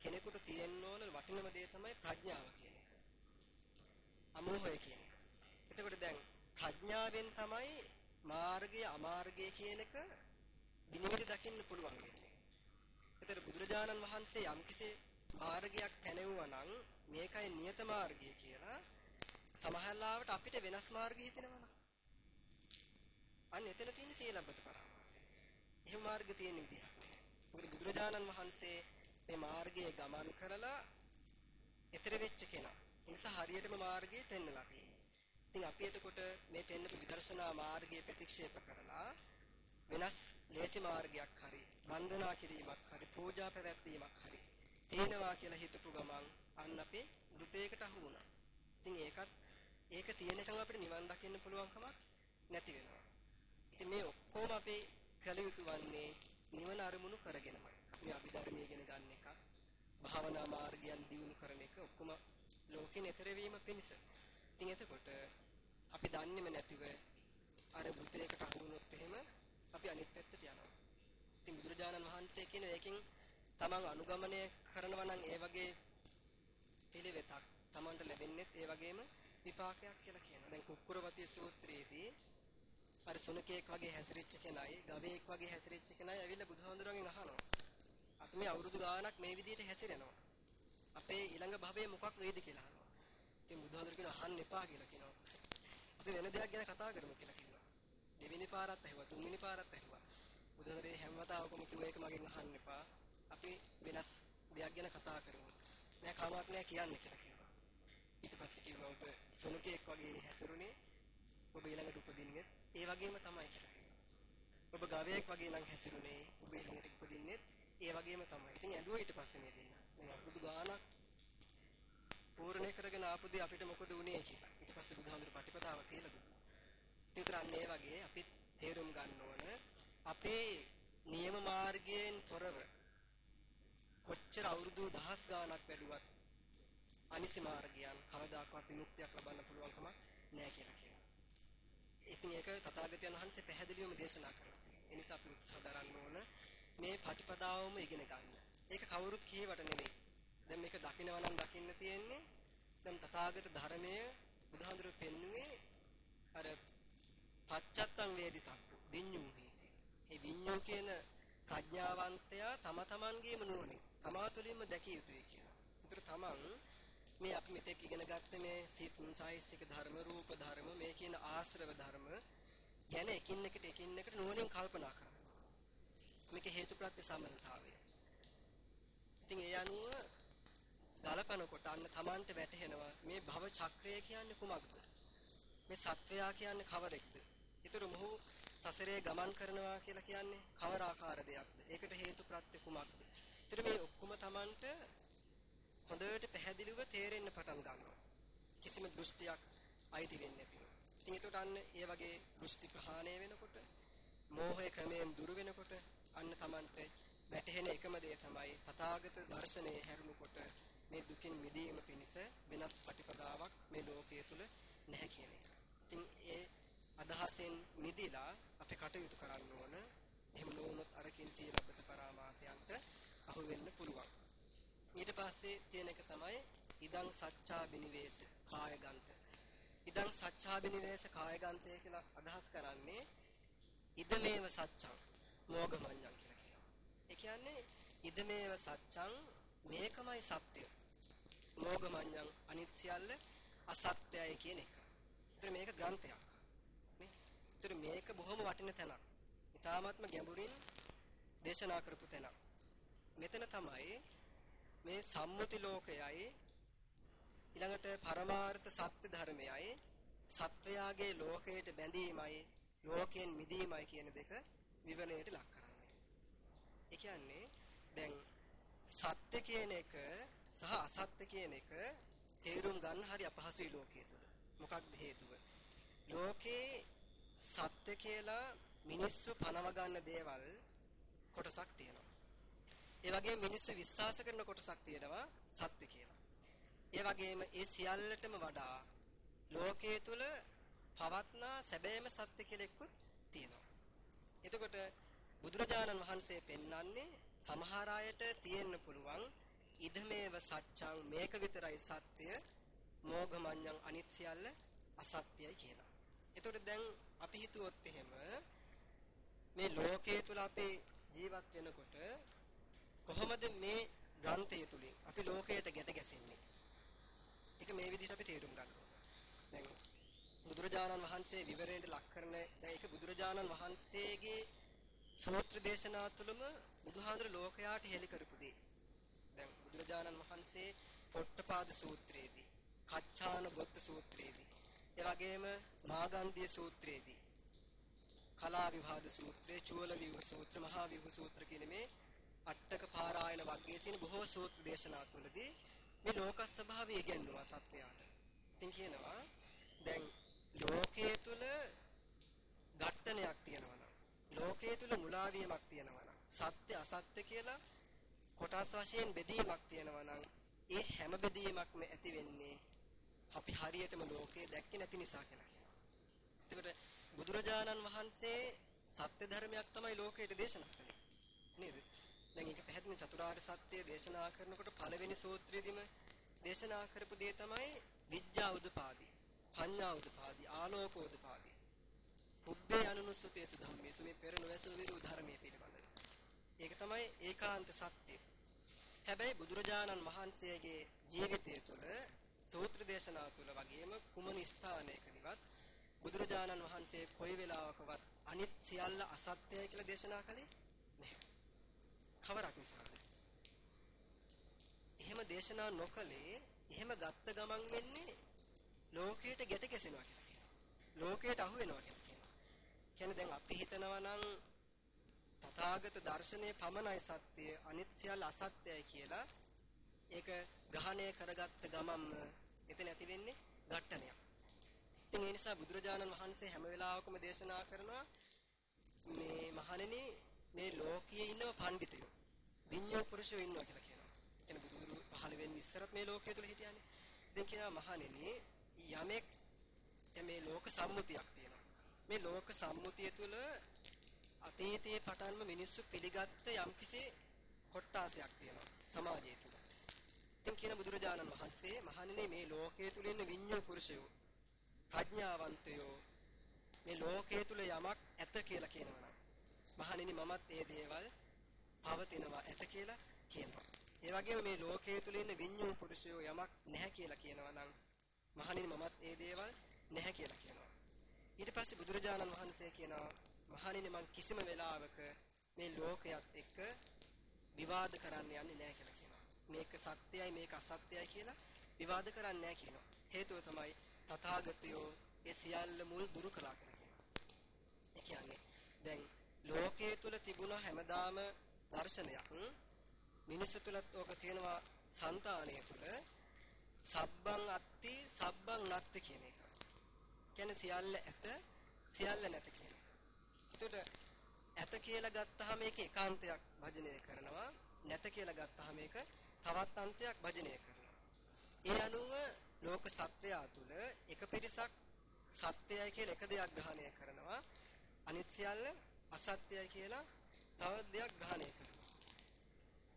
කෙනෙකුට තියෙන්න ඕන වටිනම දේ තමයි ප්‍රඥාව කියන එක. අමෝහය කියන එක. එතකොට දැන් ප්‍රඥාවෙන් තමයි මාර්ගය අමාර්ගය කියන එක විනිවිද දකින්න පුළුවන් වෙන්නේ. එතකොට බුදුරජාණන් වහන්සේ යම්කිසි මාර්ගයක් පැනෙවුවා නම් මේකයි නියත මාර්ගය කියලා සමහරවිට අපිට වෙනස් මාර්ග හිතෙනවා. අන්න එතන තියෙන සීලබ්බත පරාමාසය. එහෙම මාර්ග තියෙන විදිහක් නෑ. මොකද බුදුරජාණන් වහන්සේ මේ මාර්ගයේ ගමන් කරලා ඊතර වෙච්ච කෙනා. ඒ නිසා හරියටම මාර්ගය පෙන්වලා තියෙනවා. ඉතින් අපි එතකොට මේ පෙන්වපු විදර්ශනා මාර්ගය ප්‍රතික්ෂේප කරලා වෙනස් ලේසි මාර්ගයක් හරි වන්දනා කිරීමක් හරි පූජා පැවැත්වීමක් හරි තේනවා කියලා හිතපු ගමන් අන්න අපේ දුපේකට අහු වුණා. ඉතින් ඒකත් ඒක තියෙනකන් අපිට නිවන් දකින්න පුළුවන් කමක් නැති වෙනවා. ඉතින් මේ ඔක්කොම අපේ කළ යුතු වන්නේ නිවන අරමුණු කරගෙනමයි. මේ අභිධර්මය ඉගෙන ගන්න එක, භාවනා මාර්ගයන් දියුණු කරන එක ඔක්කොම ලෝකෙන් එතර වීම පිණිස. ඉතින් එතකොට අපි දන්නේම නැතිව අර බුතේකට අහු වුණොත් එහෙම අපි අනිත් පැත්තට යනවා. ඉතින් බුදුරජාණන් වහන්සේ කියන එකෙන් තමන් අනුගමනය කරනවා නම් ඒ වගේ පිළිවෙතක් තමන්ට ලැබෙන්නේ ඒ වගේම විපාකයක් කියලා කියනවා. දැන් කුක්කුරවතී සූත්‍රයේදී අර සුනකෙක් වගේ හැසිරෙච්ච කෙනයි, ගවයෙක් වගේ හැසිරෙච්ච කෙනයි ඇවිල්ලා බුදුහාඳුරගෙන් අහනවා. අපි මේ අවුරුදු ගාණක් මේ විදිහට හැසිරෙනවා. අපේ ඊළඟ භවයේ මොකක් වෙයිද කියලා අහනවා. ඉතින් බුදුහාඳුර කියනවා අහන්න එපා කියලා කියනවා. අපි වෙන දෙයක් ගැන කතා කරමු කියලා කියනවා. දෙවෙනි පාරත් ඇහුවා, තුන්වෙනි පාරත් ඇහුවා. බුදුහාඳුරේ හැම වතාවකම කිව්ව එක මගෙන් අහන්න එපා. අපි වෙනස් දෙයක් ගැන කතා කරමු. නෑ කමක් නෑ කියන්න කියලා කිව්වා. ඊට පස්සේ කිව්වා ඔබ සුනකෙක් වගේ හැසිරුනේ ඔබ ඊළඟට උපදින්නේ ඒ වගේම තමයි කියලා. ඔබ ගවයෙක් වගේ නම් හැසිරුනේ ඔබ ඊළඟට උපදින්නේ ඒ වගේම තමයි. ඉතින් ඇඬුවා ඊට පස්සේ මේ දෙන්න. දැන් අවුරුදු ගාණක් පූර්ණේ කරගෙන ආපු දේ අපිට මොකද වුනේ කියලා. ඊට පස්සේ බුදුහාමුදුරු පටිපදාව කියලා දුන්නා. ඒතර අන්න ඒ වගේ අපි තේරුම් ගන්න ඕන අපේ නියම මාර්ගයෙන් තොරව කොච්චර අවුරුදු දහස් ගාණක් වැඩුවත් අනිසි මාර්ගයන් කවදාකවත් විමුක්තියක් ලබන්න පුළුවන් කමක් නැහැ කියලා කියනවා. ඉතින් ඒක තථාගතයන් වහන්සේ පැහැදිලිවම දේශනා කරනවා. ඒ නිසා අපි උත්සාහ දරන්න ඕන මේ පටිපදාවම ඉගෙන ගන්න. ඒක කවුරුත් කියවට නෙමෙයි. දැන් මේක දකිනවා නම් දකින්න තියෙන්නේ දැන් තථාගත ධර්මය බුදුහාඳුර පෙන්නුවේ අර පච්චත්තං වේදිතක්කු විඤ්ඤූ හේති. මේ විඤ්ඤූ කියන ප්‍රඥාවන්තයා තම තමන්ගේම නුවණින් තමා තුළින්ම දැකිය යුතුයි කියලා. ඒතර තමන් මේ අපි මෙතෙක් ඉගෙන ගත්ත මේ සිත් චෛසික ධර්ම රූප ධර්ම මේ කියන ආශ්‍රව ධර්ම ගැන එකින් එකට එකින් එකට නුවණින් කල්පනා කරනවා. මේක හේතුප්‍රත්‍ය සම්බන්ධතාවය. ඉතින් ඒ අනුව ගලපනකොට අන්න Tamanට වැටහෙනවා මේ භව චක්‍රය කියන්නේ කුමක්ද? මේ සත්වයා කියන්නේ කවරෙක්ද? ඊතර මොහු සසරේ ගමන් කරනවා කියලා කියන්නේ කවර ආකාර දෙයක්ද? ඒකට හේතුප්‍රත්‍ය කුමක්ද? ඊතර මේ ඔක්කොම Tamanට හොඳට පැහැදිලිව තේරෙන්න පටන් ගන්නවා. කිසිම දෘෂ්ටියක් අයිති වෙන්නේ නැතිව. ඉතින් ඒකට අන්න ඒ වගේ දෘෂ්ටි ප්‍රහාණය වෙනකොට මෝහය ක්‍රමයෙන් දුර වෙනකොට අන්න Tamante වැටහෙන එකම දේ තමයි තථාගත දර්ශනයේ හැරුණුකොට මේ දුකින් මිදීම පිණිස වෙනස් ප්‍රතිපදාවක් මේ ලෝකයේ තුල නැහැ කියන එක. ඉතින් මිදලා අපි කටයුතු කරන්න ඕන. එහෙම නොවුනොත් අර කින් සීලබ්බත පරාමාසයන්ට අහු වෙන්න පුළුවන්. ඊට පස්සේ තියෙන එක තමයි ඉදං සච්ඡා බිනිවේස කායගන්ත. ඉදං සච්ඡා බිනිවේස කායගන්තය කියලා අදහස් කරන්නේ ඉදමේව සච්ඡං මෝගමඤ්ඤං කියලා කියනවා. ඒ කියන්නේ ඉදමේව සච්ඡං මේකමයි සත්‍ය. මෝගමඤ්ඤං අනිත් සියල්ල අසත්‍යයි කියන එක. ඒතර මේක ග්‍රන්ථයක්. නේ? ඒතර මේක බොහොම වටින තැනක්. ඊ타ත්ම ගැඹුරින් දේශනා කරපු තැනක්. මෙතන තමයි මේ සම්මුති ලෝකයයි ඊළඟට පරමාර්ථ සත්‍ය ධර්මයයි සත්වයාගේ ලෝකයට බැඳීමයි ලෝකයෙන් මිදීමයි කියන දෙක විවරණයට ලක් කරන්නේ. ඒ කියන්නේ දැන් සත්‍ය කියන එක සහ අසත්‍ය කියන එක තේරුම් ගන්න හරි අපහසුයි ලෝකයේ තුල. මොකක්ද හේතුව? ලෝකේ සත්‍ය කියලා මිනිස්සු පනව ගන්න දේවල් කොටසක් තියෙනවා. ඒ වගේම මිනිස්සු විශ්වාස කරන කොටසක් තියෙනවා සත්‍ය කියලා. ඒ වගේම ඒ සියල්ලටම වඩා ලෝකයේ තුල පවත්නා සැබෑම සත්‍ය කියලා එක්කුත් තියෙනවා. එතකොට බුදුරජාණන් වහන්සේ පෙන්වන්නේ සමහර අයට තියෙන්න පුළුවන් ඉදමේව සත්‍යං මේක විතරයි සත්‍ය මෝඝමඤ්ඤං අනිත් සියල්ල අසත්‍යයි කියලා. එතකොට දැන් අපි හිතුවොත් එහෙම මේ ලෝකයේ තුල අපි ජීවත් වෙනකොට කොහොමද මේ ග්‍රන්ථය තුලින් අපි ලෝකයට ගැට ගැසෙන්නේ? ඒක මේ විදිහට අපි තේරුම් ගන්න දැන් බුදුරජාණන් වහන්සේ විවරණයට ලක් කරන දැන් ඒක බුදුරජාණන් වහන්සේගේ සූත්‍ර දේශනා තුළම බුදුහාඳුර ලෝකයාට හෙළි කරපු දේ. දැන් බුදුරජාණන් වහන්සේ පොට්ටපාද සූත්‍රයේදී, කච්චාන බොත්ත සූත්‍රයේදී, ඒ වගේම මාගන්ධිය සූත්‍රයේදී, කලා විවාද සූත්‍රය, චූල විව සූත්‍ර, මහා විව සූත්‍ර කියන මේ අට්ටක පාරායන වර්ගයේ තියෙන බොහෝ සූත්‍ර දේශනා තුළදී මේ ලෝක ස්වභාවය ඉගෙනුවා සත්වයාට. ඉතින් කියනවා දැන් ලෝකයේ තුල ඝට්ටනයක් තියෙනවා නම් ලෝකයේ තුල මුලා වීමක් තියෙනවා නම් සත්‍ය අසත්‍ය කියලා කොටස් වශයෙන් බෙදීමක් තියෙනවා නම් ඒ හැම බෙදීමක්ම ඇති වෙන්නේ අපි හරියටම ලෝකේ දැක්කේ නැති නිසා කියලා කියනවා. එතකොට බුදුරජාණන් වහන්සේ සත්‍ය ධර්මයක් තමයි ලෝකයට දේශනා කළේ. නේද? දැන් ඒක පැහැදිලි චතුරාර්ය සත්‍ය දේශනා කරනකොට පළවෙනි සූත්‍රයේදීම දේශනා කරපු දේ තමයි විද්‍යා උදපාදී, පඤ්ඤා උදපාදී, ආලෝක උදපාදී. පුබ්බේ අනුනුස්සතේසු ධම්මේසු මේ පෙර නොවැසු විරු ධර්මයේ පිළිබඳව. ඒක තමයි ඒකාන්ත සත්‍ය. හැබැයි බුදුරජාණන් වහන්සේගේ ජීවිතය තුළ සූත්‍ර දේශනා තුළ වගේම කුමන ස්ථානයකදීවත් බුදුරජාණන් වහන්සේ කොයි වෙලාවකවත් අනිත් සියල්ල අසත්‍යයි කියලා දේශනා කළේ නැහැ. කවරක් නිසාද? එහෙම දේශනා නොකලේ එහෙම ගත්ත ගමන් වෙන්නේ ලෝකයට ගැට ගැසෙනවා කියලා කියනවා. ලෝකයට අහු වෙනවා කියලා කියනවා. කියන්නේ දැන් අපි හිතනවා නම් තථාගත දර්ශනයේ පමණයි සත්‍ය අනිත් සියල්ල අසත්‍යයි කියලා ඒක ග්‍රහණය කරගත්ත ගමන්ම එතන ඇති වෙන්නේ ඝට්ටනයක්. ඉතින් ඒ නිසා බුදුරජාණන් වහන්සේ හැම වෙලාවකම දේශනා කරනවා මේ මහණෙනි මේ ලෝකයේ ඉන්නව පඬිතුයෝ විඤ්ඤෝ පුරුෂයෝ ඉන්නවා කියලා කියනවා. එතන බුදුරු පහළ වෙන්නේ ඉස්සරත් මේ ලෝකයේ තුල හිටියානේ. දැන් කියනවා මහණෙනි යමෙක් මේ ලෝක සම්මුතියක් තියෙනවා. මේ ලෝක සම්මුතිය තුල අතීතයේ පටන්ම මිනිස්සු පිළිගත්ත යම්කිසි කොට්ටාසයක් තියෙනවා සමාජය තුල. ඉතින් කියන බුදුරජාණන් වහන්සේ මහණෙනි මේ ලෝකයේ තුල ඉන්න විඤ්ඤෝ පුරුෂයෝ ප්‍රඥාවන්තයෝ මේ ලෝකයේ තුල යමක් ඇත කියලා කියනවා මහණෙනි මමත් ඒ දේවල් පවතිනවා ඇත කියලා කියනවා. ඒ වගේම මේ ලෝකයේ තුල ඉන්න විඤ්ඤාණ පුරුෂයෝ යමක් නැහැ කියලා කියනවා නම් මහණෙනි මමත් ඒ දේවල් නැහැ කියලා කියනවා. ඊට පස්සේ බුදුරජාණන් වහන්සේ කියනවා මහණෙනි මං කිසිම වෙලාවක මේ ලෝකයක් එක්ක විවාද කරන්න යන්නේ නැහැ කියලා කියනවා. මේක සත්‍යයි මේක අසත්‍යයි කියලා විවාද කරන්නේ නැහැ කියනවා. හේතුව තමයි තථාගතයෝ ඒ සියල්ල මුල් දුරු කළා කියලා කියනවා. ඒ කියන්නේ දැන් ලෝකයේ තුල තිබුණ හැමදාම දර්ශනයක් මිනිස්සු තුලත් ඕක තියෙනවා సంతානය තුල සබ්බං අත්ති සබ්බං නැත්ති කියන එක. කියන්නේ සියල්ල ඇත සියල්ල නැත කියන එක. එතකොට ඇත කියලා ගත්තාම මේක ඒකාන්තයක් භජනය කරනවා නැත කියලා ගත්තාම මේක තවත් අන්තයක් භජනය කරනවා. ඒ අනුව ලෝක සත්වයා තුල එක පිරිසක් සත්‍යයයි කියලා එක දෙයක් ග්‍රහණය කරනවා අනිත් සියල්ල අසත්‍යයි කියලා තව දෙයක් ග්‍රහණය කරනවා.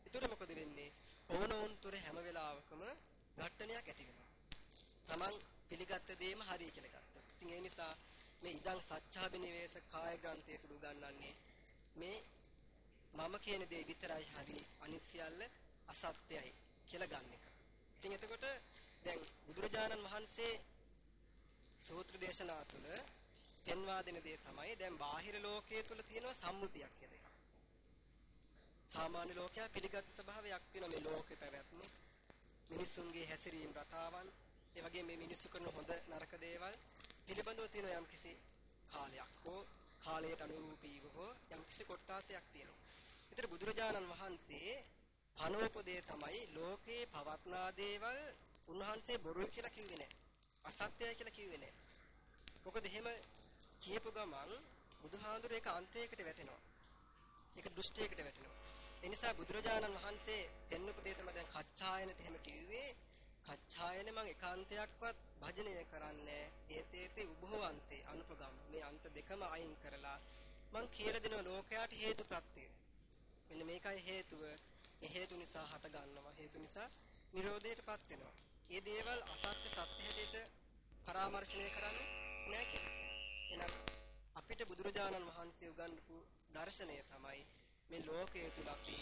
ඒතර මොකද වෙන්නේ? ඕනෝන් තුර හැම වෙලාවකම ඝට්ටනයක් ඇති වෙනවා. Taman පිළිගත්ත දේම හරි කියලා ගත්තා. ඉතින් ඒ නිසා මේ ඉදන් සත්‍යාබිනිවේෂ කාය ග්‍රන්ථය තුල උගන්වන්නේ මේ මම කියන දේ විතරයි හරි අනිත් සියල්ල අසත්‍යයි කියලා ගන්න එක. ඉතින් එතකොට දැන් බුදුරජාණන් වහන්සේ සූත්‍ර දේශනා තුළ පෙන්වා දෙන දේ තමයි දැන් බාහිර ලෝකයේ තුල තියෙන සම්මුතියක් කියලා එකක්. සාමාන්‍ය ලෝකයා පිළිගත් ස්වභාවයක් තියෙන මේ ලෝකේ පැවැත්ම මිනිසුන්ගේ හැසිරීම රටාවන් ඒ වගේ මේ මිනිස්සු කරන හොඳ නරක දේවල් පිළිබඳව තියෙන යම්කිසි කාලයක් හෝ කාලයට අනුරූපීව හෝ යම්කිසි කොටාසයක් තියෙනවා. ඒතර බුදුරජාණන් වහන්සේ පනෝපදේ තමයි ලෝකේ පවත්නා දේවල් උන්වහන්සේ බොරුයි කියලා කිව්වේ නැහැ. අසත්‍යයි කියලා කිව්වේ නැහැ. මොකද එහෙම කියපු ගමන් බුදුහාඳුර ඒක අන්තයකට වැටෙනවා. ඒක දෘෂ්ටියකට වැටෙනවා. ඒ නිසා බුදුරජාණන් වහන්සේ පෙන්වපු දේ තමයි දැන් කච්චායනට එහෙම කිව්වේ. කච්චායන මං ඒකාන්තයක්වත් භජනය කරන්නේ ඒතේතේ උභවන්තේ අනුපගම් මේ අන්ත දෙකම අයින් කරලා මං කියලා දෙන ලෝකයට හේතු ප්‍රත්‍යය. මෙන්න මේකයි හේතුව. මේ හේතු නිසා හට ගන්නවා. හේතු නිසා නිරෝධයටපත් වෙනවා. මේ දේවල් අසත්‍ය සත්‍ය හැටියට පරාමර්ශනය කරන්නේ නැහැ කියලා. එහෙනම් අපිට බුදුරජාණන් වහන්සේ උගන්වපු දර්ශනය තමයි මේ ලෝකයේ තුල අපි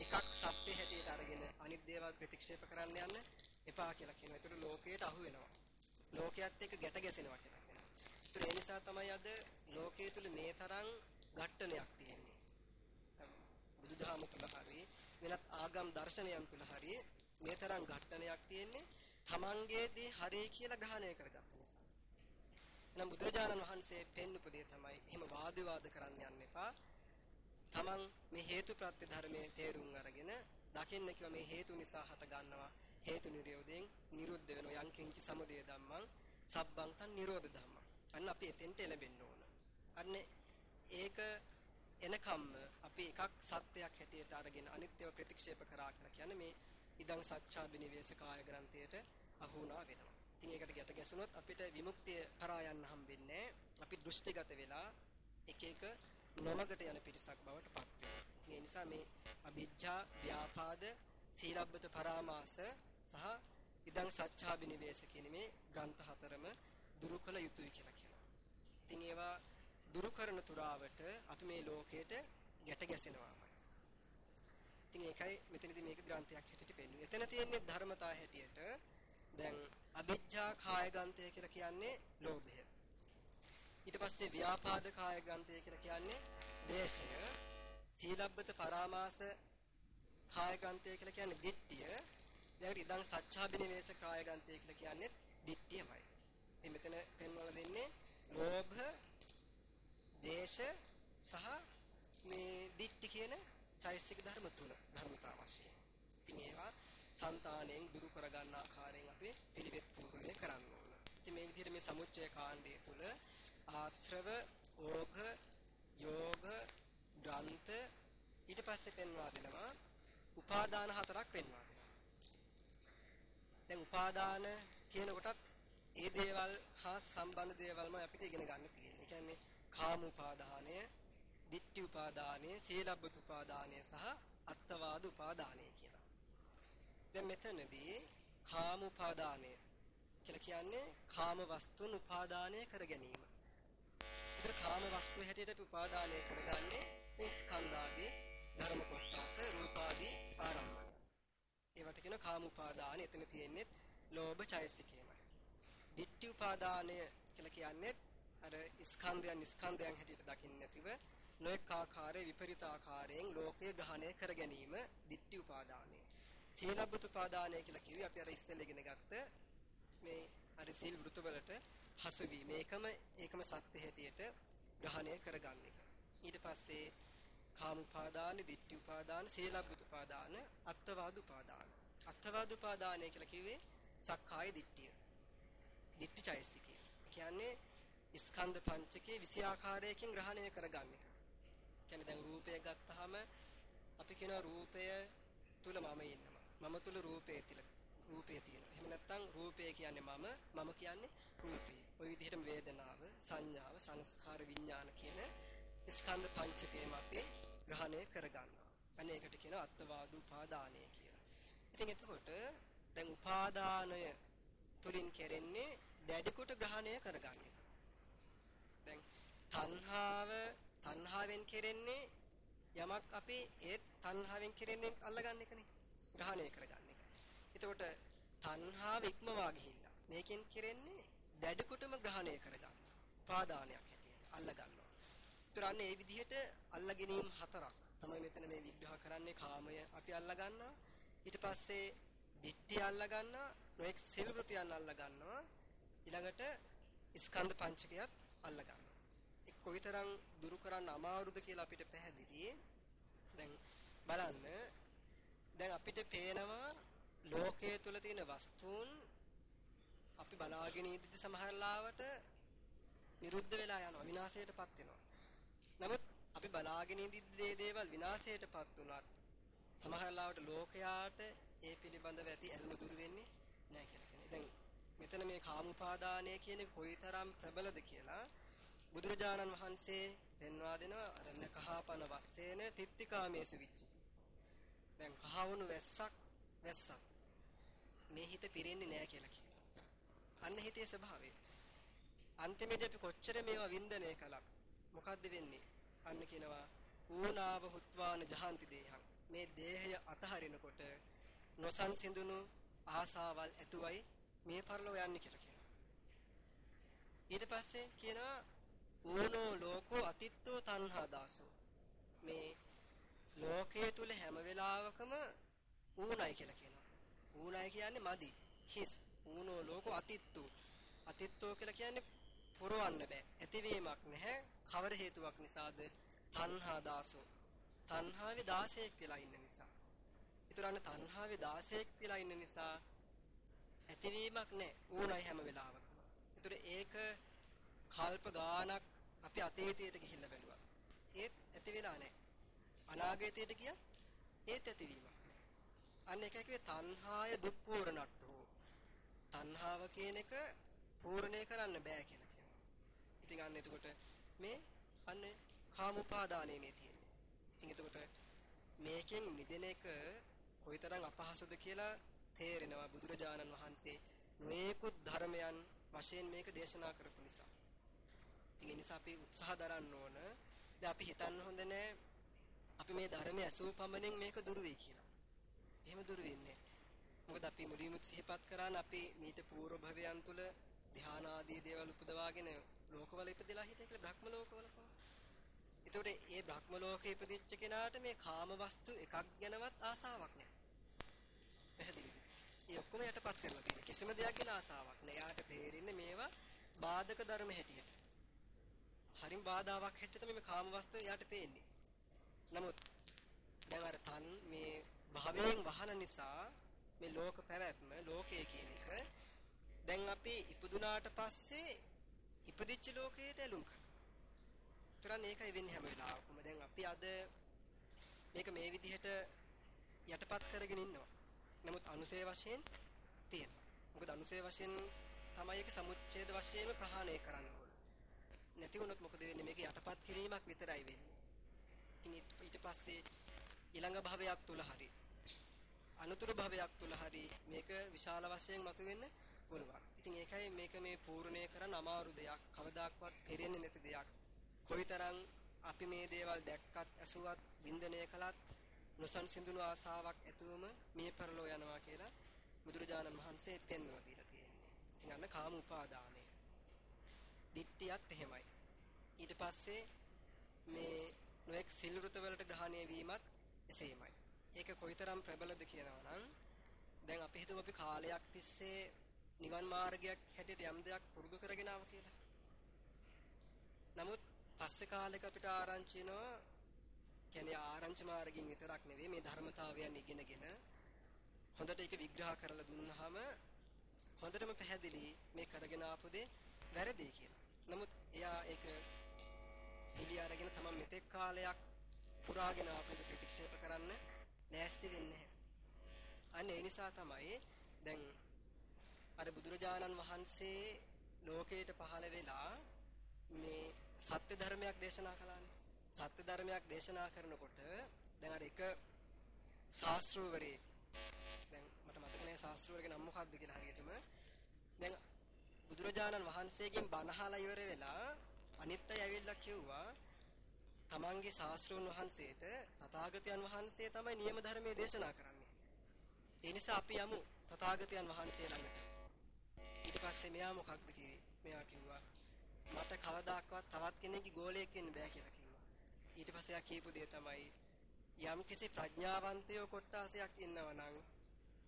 එකක් සත්‍ය හැටියට අරගෙන අනිත් දේවල් ප්‍රතික්ෂේප කරන්න යන්න එපා කියලා කියනවා. ඒතර ලෝකයට අහු වෙනවා. ලෝකයේත් එක්ක ගැට ගැසෙනවා කියලා කියනවා. ඒතර ඒ නිසා තමයි අද ලෝකයේ තුල මේ තරම් ඝට්ටනයක් තියෙන්නේ. බුදුදහම තුල හරි වෙනත් ආගම් දර්ශනයන් තුල හරි මේ තරම් ඝට්ටනයක් තියෙන්නේ තමන්ගේදී හරි කියලා ග්‍රහණය කරගත්ත නිසා. එහෙනම් බුදුරජාණන් වහන්සේ පෙන්වපු දේ තමයි එහෙම වාද විවාද කරන්න යන්න එපා. තමන් මේ හේතුප්‍රත්‍ය ධර්මයේ තේරුම් අරගෙන දකින්න කිව්ව මේ හේතු නිසා හට ගන්නවා හේතු නිරෝධයෙන් නිරුද්ධ වෙන යං කිංචි සමුදය ධම්මං සබ්බං තන් නිරෝධ ධම්මං. අන්න අපි එතෙන්ට එළඹෙන්න ඕන. අන්න ඒක එනකම්ම අපි එකක් සත්‍යයක් හැටියට අරගෙන අනිත්‍යව ප්‍රතික්ෂේප කරා කියලා කියන්නේ මේ ඉදං සත්‍යාබිනිවේෂ කාය ග්‍රන්ථයට අහු වුණා වෙනවා. ඉතින් ඒකට ගැට ගැසුනොත් අපිට විමුක්තිය කරා යන්න හම්බෙන්නේ අපි දෘෂ්ටිගත වෙලා එක එක නොමගට යන පිරිසක් බවට පත් වෙනවා. ඉතින් ඒ නිසා මේ අභිජ්ජා ව්‍යාපාද සීලබ්බත පරාමාස සහ ඉදං සත්‍යාබිනිවේෂ කියන මේ ග්‍රන්ථ හතරම දුරු කළ යුතුයි කියලා කියනවා. ඉතින් ඒවා දුරු කරන තුරාවට අපි මේ ලෝකයට ගැට ගැසෙනවාමයි. ඉතින් ඒකයි මෙතනදී මේක ග්‍රන්ථයක් හැටියට පෙන්වන්නේ. එතන තියෙන්නේ ධර්මතා හැටියට දැන් අවිජ්ජා කාය ග්‍රන්ථය කියලා කියන්නේ ලෝභය. ඊට පස්සේ ව්‍යාපාද කාය ග්‍රන්ථය කියලා කියන්නේ දේශය. සීලබ්බත පරාමාස කාය ග්‍රන්ථය කියලා කියන්නේ දිට්ඨිය. ඊළඟට ඉදන් සච්ඡාබිනිවේෂ කාය ග්‍රන්ථය කියලා කියන්නේ දිට්ඨියමයි. ඉතින් මෙතන පෙන්වලා දෙන්නේ ලෝභ, දේශ සහ මේ දිට්ඨි කියන චෛසික ධර්ම තුන ධර්මතා වශයෙන්. ඉතින් ඒවා సంతාණයෙන් දුරු කරගන්න ආකාරයෙන් අපි පිළිවෙත් පුහුණුවේ කරන්න ඕන. ඉතින් මේ විදිහට මේ සමුච්චය කාණ්ඩය තුල ආශ්‍රව, ඕඝ, යෝග, ග්‍රන්ථ ඊට පස්සේ පෙන්වා දෙනවා උපාදාන හතරක් පෙන්වා දෙනවා. දැන් උපාදාන කියන කොටත් ඒ දේවල් හා සම්බන්ධ දේවල්ම අපිට ඉගෙන ගන්න තියෙනවා. ඒ කියන්නේ කාම උපාදානය, ditthi උපාදානය, සීලබ්බත උපාදානය සහ අත්තවාද උපාදානය කියලා. දැන් මෙතනදී කාම උපාදානය කියලා කියන්නේ කාම වස්තුන් උපාදානය කර ගැනීම. ඒතර කාම වස්තු හැටියට අපි උපාදානය කරගන්නේ මේ ස්කන්ධාදී ධර්ම කොටස රූපාදී ආරම්භන. ඒවට කියන කාම උපාදානය එතන තියෙන්නේ ලෝභ චෛසිකේමයි. ditthi උපාදානය කියලා කියන්නේ අර ස්කන්ධයන් ස්කන්ධයන් හැටියට දකින්නේ නැතිව නොඑක ආකාරයේ විපරිත ආකාරයෙන් ලෝකය ග්‍රහණය කර ගැනීම ditthi උපාදානය. සීලබ්බත උපාදානය කියලා කිව්වේ අපි අර ඉස්සෙල්ලා ඉගෙන ගත්ත මේ අර සීල් වෘතවලට හසු වීම ඒකම ඒකම සත්‍ය හැටියට ග්‍රහණය කරගන්න එක. ඊට පස්සේ කාම උපාදාන, ditthi උපාදාන, සීලබ්බත උපාදාන, අත්වාද උපාදාන. අත්වාද උපාදානය කියලා කිව්වේ සක්කාය දිට්ඨිය. දිට්ඨි චෛසිකය. කියන්නේ ස්කන්ධ පංචකයේ විසි ආකාරයකින් ග්‍රහණය කරගන්න එක. කියන්නේ දැන් රූපය ගත්තාම අපි කියන රූපය තුල මම ඉන්නවා. මම තුල රූපේ තිල රූපේ තියෙනවා. එහෙම නැත්නම් රූපය කියන්නේ මම, මම කියන්නේ රූපේ. ওই විදිහටම වේදනාව, සංඥාව සංස්කාර විඥාන කියන ස්කන්ධ පංචකයම අපි ග්‍රහණය කරගන්නවා. අනේ ඒකට කියනවා අත්වාද උපාදානය කියලා. ඉතින් එතකොට දැන් උපාදානය තුලින් කෙරෙන්නේ දැඩි කොට ග්‍රහණය කරගන්න එක. දැන් තණ්හාව තණ්හාවෙන් කෙරෙන්නේ යමක් අපි ඒ තණ්හාවෙන් කෙරෙන්නේ අල්ලගන්න එකනේ. ග්‍රහණය කරගන්න එක. එතකොට තණ්හාව ඉක්මවා ගිහිල්ලා මේකෙන් කෙරෙන්නේ දැඩි කොටම ග්‍රහණය කරගන්න. උපාදානයක් හැටියට අල්ල ගන්නවා. ඒතර අන්න ඒ විදිහට අල්ල ගැනීම හතරක් තමයි මෙතන මේ විග්‍රහ කරන්නේ කාමය අපි අල්ල ගන්නවා. ඊට පස්සේ දිට්ඨිය අල්ල ගන්නවා. නොඑක් සිල් වෘතියන් අල්ල ගන්නවා. ඊළඟට ස්කන්ධ පංචකයත් අල්ල ගන්නවා. ඒ කොයිතරම් දුරු කරන්න අමාරුද කියලා අපිට පැහැදිලි. දැන් බලන්න දැන් අපිට පේනවා ලෝකයේ තුල තියෙන වස්තුන් අපි බලාගෙන ඉඳිද්දි සමහර ලාවට නිරුද්ධ වෙලා යනවා විනාශයටපත් වෙනවා. නමුත් අපි බලාගෙන ඉඳිද්දි දේවල් විනාශයටපත් වුණත් සමහර ලාවට ලෝකයාට ඒ පිළිබඳව ඇති ඇල්ම දුරු වෙන්නේ නැහැ කියලා කියන්නේ. දැන් මෙතන මේ කාමුපාදානය කියන එක කොයිතරම් ප්‍රබලද කියලා බුදුරජාණන් වහන්සේ පෙන්වා දෙනවා අරණ කහපන වස්සේන තිත්තිකාමේසු විච්චති. දැන් කහවණු වැස්සක් වැස්සක් මේ හිත පිරෙන්නේ නැහැ කියලා කියනවා. අන්න හිතේ ස්වභාවය. අන්තිමේදී අපි කොච්චර මේවා වින්දනය කළත් මොකද්ද වෙන්නේ? අන්න කියනවා ඌනාව හුත්වාන ජහන්ති දේහං. මේ දේහය අතහරිනකොට නොසන්සිඳුණු ආසාවල් ඇතුවයි මේ පරලෝ යන්නේ කියලා කියනවා. ඊට පස්සේ කියනවා ඌනෝ ලෝකෝ අතිත්තෝ තණ්හා දාසෝ. මේ ලෝකයේ තුල හැම වෙලාවකම ඌණයි කියලා කියනවා. ඌණයි කියන්නේ මදි. හිස්. ඌනෝ ලෝකෝ අතිත්තෝ. අතිත්තෝ කියලා කියන්නේ පුරවන්න බෑ. ඇතිවීමක් නැහැ. කවර හේතුවක් නිසාද? තණ්හා දාසෝ. තණ්හාවේ 16ක් වෙලා ඉන්න නිසා. ඊතරන්න තණ්හාවේ 16ක් වෙලා ඉන්න නිසා ඇතිවීමක් නැහැ. ඌණයි හැම වෙලාවකම. ඒතර ඒක කල්ප ගානක් අපි අතීතයට ගිහිල්ලා බැලුවා. ඒත් ඇති වෙලා නැහැ. අනාගතයට ගියත් ඒත් ඇතිවීමක් අන්න එක කිව්වේ තණ්හාය දුප්පූර්ණට්ඨෝ. තණ්හාව කියන එක පූර්ණේ කරන්න බෑ කියලා කියනවා. ඉතින් අන්න එතකොට මේ අන්න කාමුපාදානයේ මේ තියෙන්නේ. ඉතින් එතකොට මේකෙන් මිදෙන එක කොයිතරම් අපහසුද කියලා තේරෙනවා බුදුරජාණන් වහන්සේ මේකුත් ධර්මයන් වශයෙන් මේක දේශනා කරපු නිසා. ඉතින් ඒ නිසා අපි උත්සාහ දරන්න ඕන. දැන් අපි හිතන්න හොඳ නෑ අපි මේ ධර්මය ඇසූ පමණින් මේක දුරු වෙයි කියලා. එහෙම දුරු වෙන්නේ මොකද අපි මුලින්ම සිහිපත් කරාන අපි මීට పూర్ව භවයන් තුල ධ්‍යාන ආදී දේවල් උපදවාගෙන ලෝකවල ඉපදලා හිටිය කියලා බ්‍රහ්ම ලෝකවල කොහොමද? ඒතකොට ඒ බ්‍රහ්ම ලෝකේ ඉපදිච්ච කෙනාට මේ කාම වස්තු එකක් ගැනවත් ආසාවක් නැහැ. පැහැදිලිද? ඒ ඔක්කොම යටපත් කරලා තියෙන කිසිම දෙයක් ගැන ආසාවක් නැහැ. යාට තේරෙන්නේ මේවා බාධක ධර්ම හැටියට. හරිම බාධාවක් හැටියට තමයි මේ කාම වස්තු යාට පේන්නේ. නමුත් දැන් අර තන් මේ භවයෙන් වහන නිසා මේ ලෝක පැවැත්ම ලෝකය කියන එක දැන් අපි ඉපදුනාට පස්සේ ඉපදිච්ච ලෝකයට ඇලුම් කරනවා. තරන් ඒකයි වෙන්නේ හැම වෙලාවකම. දැන් අපි අද මේක මේ විදිහට යටපත් කරගෙන ඉන්නවා. නමුත් අනුසය වශයෙන් තියෙනවා. මොකද අනුසය වශයෙන් තමයි ඒක සමුච්ඡේද වශයෙන්ම ප්‍රහාණය කරන්න ඕන. නැති වුණොත් මොකද වෙන්නේ? මේක යටපත් කිරීමක් විතරයි වෙන්නේ. ඉතින් ඊට පස්සේ ඊළඟ භවයක් තුල හරි අනුතුරු භවයක් තුල හරි මේක විශාල වශයෙන් මතුවෙන්න පුළුවන්. ඉතින් ඒකයි මේක මේ පූර්ණය කරන්න අමාරු දෙයක්. කවදාක්වත් පෙරෙන්නේ නැති දෙයක්. කොයිතරම් අපි මේ දේවල් දැක්කත් ඇසුවත් වින්දනය කළත් නොසන්සිඳුණු ආසාවක් ඇතුවම මේ පරලෝ යනවා කියලා බුදුරජාණන් වහන්සේ පෙන්වලා දීලා තියෙන්නේ. ඉතින් අන්න කාම උපාදානය. දිට්ඨියත් එහෙමයි. ඊට පස්සේ මේ නොඑක් සිල් වෘත වලට ග්‍රහණය වීමත් එසේමයි. ඒක කොයිතරම් ප්‍රබලද කියනවා නම් දැන් අපි හිතමු අපි කාලයක් තිස්සේ නිවන් මාර්ගයක් හැටියට යම් දෙයක් පුරුදු කරගෙන ආව කියලා. නමුත් පස්සේ කාලෙක අපිට ආරංචි වෙනවා කියන්නේ ආරංචි මාර්ගයෙන් විතරක් නෙවෙයි මේ ධර්මතාවයන් ඉගෙනගෙන හොඳට ඒක විග්‍රහ කරලා දුන්නාම හොඳටම පැහැදිලි මේ කරගෙන ආපු දේ වැරදි කියලා. නමුත් එයා ඒක පිළි අරගෙන තමයි මෙතෙක් කාලයක් පුරාගෙන ආපු ප්‍රතික්ෂේප කරන්න ලෑස්ති වෙන්නේ අන්න ඒ නිසා තමයි දැන් අර බුදුරජාණන් වහන්සේ ලෝකයට පහළ වෙලා ධර්මයක් දේශනා කළානේ. සත්‍ය ධර්මයක් දේශනා කරනකොට දැන් අර එක ශාස්ත්‍රවරේ දැන් මට මතක නෑ ශාස්ත්‍රවරගේ නම මොකක්ද කියලා හරියටම දැන් බුදුරජාණන් වහන්සේගෙන් බණ අහලා ඉවර වෙලා අනිත් අය ඇවිල්ලා කිව්වා තමන්ගේ ශාස්ත්‍රෝන් වහන්සේට තථාගතයන් වහන්සේ තමයි නියම ධර්මයේ දේශනා කරන්නේ. ඒ නිසා අපි යමු තථාගතයන් වහන්සේ ළඟට. ඊට පස්සේ මෙයා මොකක්ද කිව්වේ? මෙයා කිව්වා මට කවදාක්වත් තවත් කෙනෙක්ගේ ගෝලයක් වෙන්න බෑ කියලා කිව්වා. ඊට පස්සේ එයා කියපු දේ තමයි යම් කිසි ප්‍රඥාවන්තයෝ කොට්ටාසයක් ඉන්නවා නම්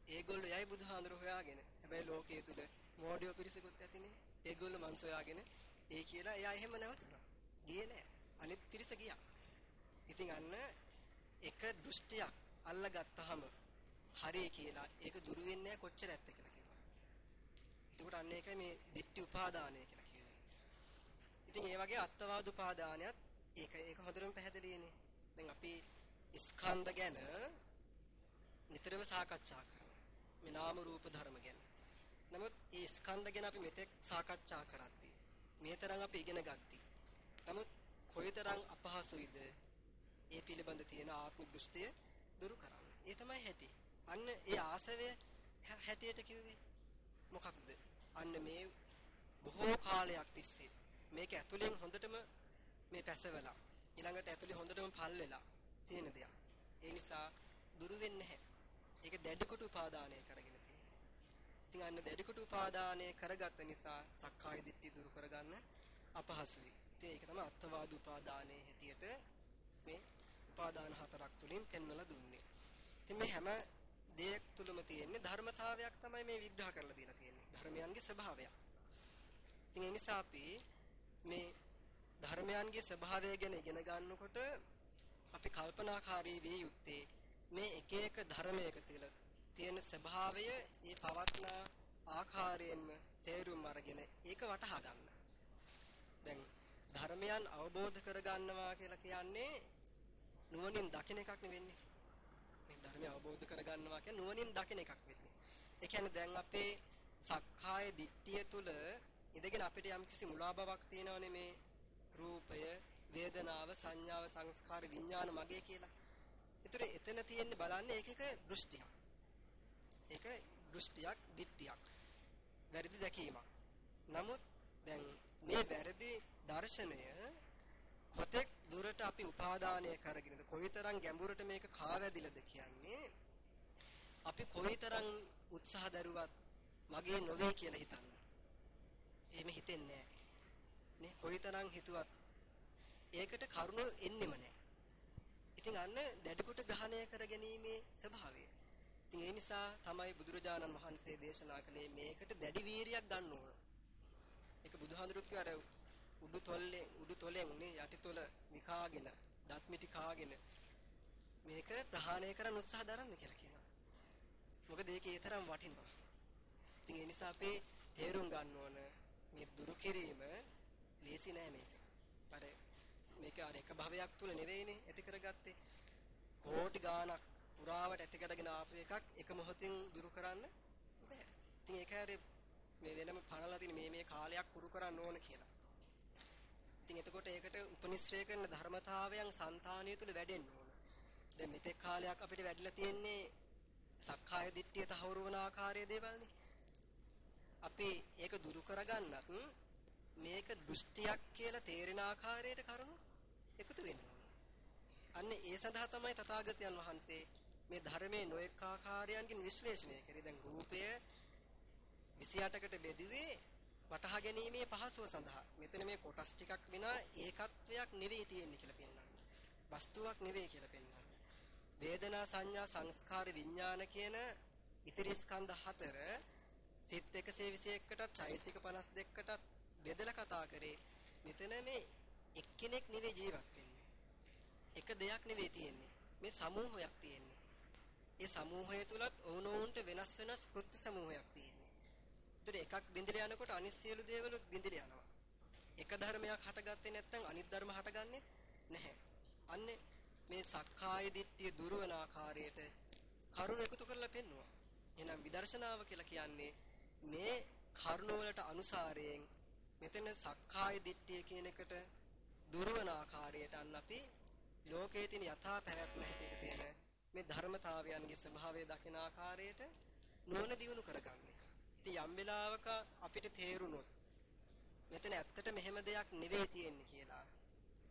ඒගොල්ලෝ යයි බුදුහාඳුර හොයාගෙන. හැබැයි ලෝකයේ තුල මෝඩියෝ පිරිසකුත් ඇතිනේ. ඒගොල්ලෝ මං සොයාගෙන ඒ කියලා එයා එහෙම නැවතුණා. ගියේ නෑ. අනිත් පිරිස ගියා. ඉතින් අන්න එක දෘෂ්ටියක් අල්ලගත්තාම හරි කියලා ඒක දුරු වෙන්නේ කොච්චර ඇත්ත කියලා කිව්වා. ඒකට අන්න ඒකයි මේ ditthi උපාදානය කියලා කියන්නේ. ඉතින් ඒ වගේ අත්වාද උපාදානයත් ඒක ඒක හොඳටම පැහැදිලිනේ. දැන් අපි ස්කන්ධ ගැන නිතරම සාකච්ඡා කරනවා. මේ නාම රූප ධර්ම ගැන. නමුත් මේ ස්කන්ධ ගැන අපි මෙතෙක් සාකච්ඡා කරද්දී මේ තරම් අපි ඉගෙන ගත්තා. නමුත් කොයිතරම් අපහසුයිද ඒ පිළිබඳ තියෙන ආත්ම දෘෂ්ටිය දුරු කරන්න. ඒ තමයි හැටි. අන්න ඒ ආසවය හැටියට කිව්වේ මොකක්ද? අන්න මේ බොහෝ කාලයක් තිස්සේ මේක ඇතුලෙන් හොඳටම මේ පැසවලා ඊළඟට ඇතුලේ හොඳටම පල් වෙලා තියෙන දෙයක්. ඒ නිසා දුරු වෙන්නේ නැහැ. ඒක දැඩිකොට උපාදානය කරගෙන තියෙනවා. ඉතින් අන්න දැඩිකොට උපාදානය කරගත්ත නිසා සක්කාය දිට්ඨිය දුරු කරගන්න අපහසුයි. ඉතින් ඒක තමයි අත්වාද උපාදානයේ හැටියට මේ උපාදාන හතරක් තුලින් පෙන්වලා දුන්නේ. ඉතින් මේ හැම දෙයක් තුලම තියෙන ධර්මතාවයක් තමයි මේ විග්‍රහ කරලා දීලා තියෙන්නේ. ධර්මයන්ගේ ස්වභාවයක්. ඉතින් ඒ නිසා අපි මේ ධර්මයන්ගේ ස්වභාවය ගැන ඉගෙන ගන්නකොට අපි කල්පනාකාරී විය යුත්තේ මේ එක එක ධර්මයක තියලා තියෙන ස්වභාවය ඒ පවත්නා ආකාරයෙන්ම තේරුම් අරගෙන ඒක වටහා ගන්න. දැන් ධර්මයන් අවබෝධ කරගන්නවා කියලා කියන්නේ නුවණින් දකින එකක් නෙවෙන්නේ. මේ ධර්මය අවබෝධ කරගන්නවා කියන්නේ නුවණින් දකින එකක් වෙන්නේ. ඒ කියන්නේ දැන් අපේ සක්කාය දිට්ඨිය තුල ඉඳගෙන අපිට යම්කිසි මුලා බවක් තියෙනවනේ මේ රූපය, වේදනාව, සංඥාව, සංස්කාර, විඥාන මගේ කියලා. ඒතර එතන තියෙන්නේ බලන්නේ ඒක එක දෘෂ්ටියක්. ඒක දෘෂ්ටියක්, දිට්ඨියක්. වැරදි දැකීමක්. නමුත් දැන් මේ වැරදි දර්ශනය කොතෙක් දුරට අපි උපාදානය කරගෙනද කොයිතරම් ගැඹුරට මේක කාවැදිලාද කියන්නේ අපි කොයිතරම් උත්සාහ දරුවත් මගේ නොවේ කියලා හිතන්න. එහෙම හිතෙන්නේ නේ කොයිතරම් හිතුවත් ඒකට කරුණ එන්නෙම නැහැ. ඉතින් අන්න දැඩිකොට ග්‍රහණය කරගැනීමේ ස්වභාවය. ඉතින් ඒ නිසා තමයි බුදුරජාණන් වහන්සේ දේශනා කළේ මේකට දැඩි වීරියක් ගන්න ඕන. ඒක බුදුහාඳුරුත් කිව්ව අර උඩු තොල්ලේ උඩු තොලෙන් නේ යටි තොල විකාගෙන දත් මිටි කාගෙන මේක ප්‍රහාණය කරන්න උත්සාහ දරන්න කියලා කියනවා. මොකද ඒකේ ඒ තරම් වටිනවා. ඉතින් ඒ නිසා අපි තේරුම් ගන්න ඕන මේ දුරු කිරීම ලේසි නෑ මේක. අර මේක අර එක භවයක් තුල නෙවෙයිනේ ඇති කරගත්තේ. කෝටි ගාණක් පුරාවට ඇති කරගෙන ආපු එකක් එක මොහොතින් දුරු කරන්න බෑ. ඉතින් ඒක හැරේ මේ වෙනම පනලා තියෙන මේ මේ කාලයක් පුරු කරන්න ඕන කියලා. ඉතින් එතකොට ඒකට උපනිශ්‍රය කරන ධර්මතාවයන් సంతානිය තුල වැඩෙන්න ඕන. දැන් මෙතෙක් කාලයක් අපිට වැඩිලා තියෙන්නේ සක්කාය දිට්ඨිය තහවුරු වන ආකාරයේ දේවල්නේ. අපි ඒක දුරු කරගන්නත් මේක දෘෂ්ටියක් කියලා තේරෙන ආකාරයට කරුණු එකතු වෙන්න ඕන. අන්න ඒ සඳහා තමයි තථාගතයන් වහන්සේ මේ ධර්මයේ නොඑක ආකාරයන්ගෙන් විශ්ලේෂණය කරේ. දැන් රූපය 28කට බෙදුවේ වටහා ගැනීමේ පහසුව සඳහා. මෙතන මේ කොටස් ටිකක් විනා ඒකත්වයක් නෙවෙයි තියෙන්නේ කියලා පෙන්වන්නේ. වස්තුවක් නෙවෙයි කියලා පෙන්වන්නේ. වේදනා සංඥා සංස්කාර විඥාන කියන ඉතිරි ස්කන්ධ හතර සිත් 121කටත් චෛසික 52කටත් බෙදලා කතා කරේ. මෙතන මේ එක්කෙනෙක් නෙවෙයි ජීවත් වෙන්නේ. එක දෙයක් නෙවෙයි තියෙන්නේ. මේ සමූහයක් තියෙන්නේ. ඒ සමූහය තුලත් ඔවුනොවුන්ට වෙනස් වෙනස් කෘත්‍ය සමූහයක් තියෙනවා. ඒතර එකක් බිඳිලා යනකොට අනිත් සියලු දේවලුත් බිඳිලා යනවා. එක ධර්මයක් හටගත්තේ නැත්නම් අනිත් ධර්ම හටගන්නේ නැහැ. අන්නේ මේ සක්කාය දිට්ඨිය දුරවන ආකාරයට කරුණ එකතු කරලා පෙන්නවා. එහෙනම් විදර්ශනාව කියලා කියන්නේ මේ කරුණ වලට අනුසාරයෙන් මෙතන සක්කාය දිට්ඨිය කියන එකට දුරවන ආකාරයට අන්න අපි ලෝකයේ තියෙන යථා පැවැත්ම හැටියට තියෙන මේ ධර්මතාවයන්ගේ ස්වභාවය දකින ආකාරයට නුවණ දියුණු කරගන්නේ. ඉතින් යම් වෙලාවක අපිට තේරුණොත් මෙතන ඇත්තට මෙහෙම දෙයක් නෙවෙයි තියෙන්නේ කියලා.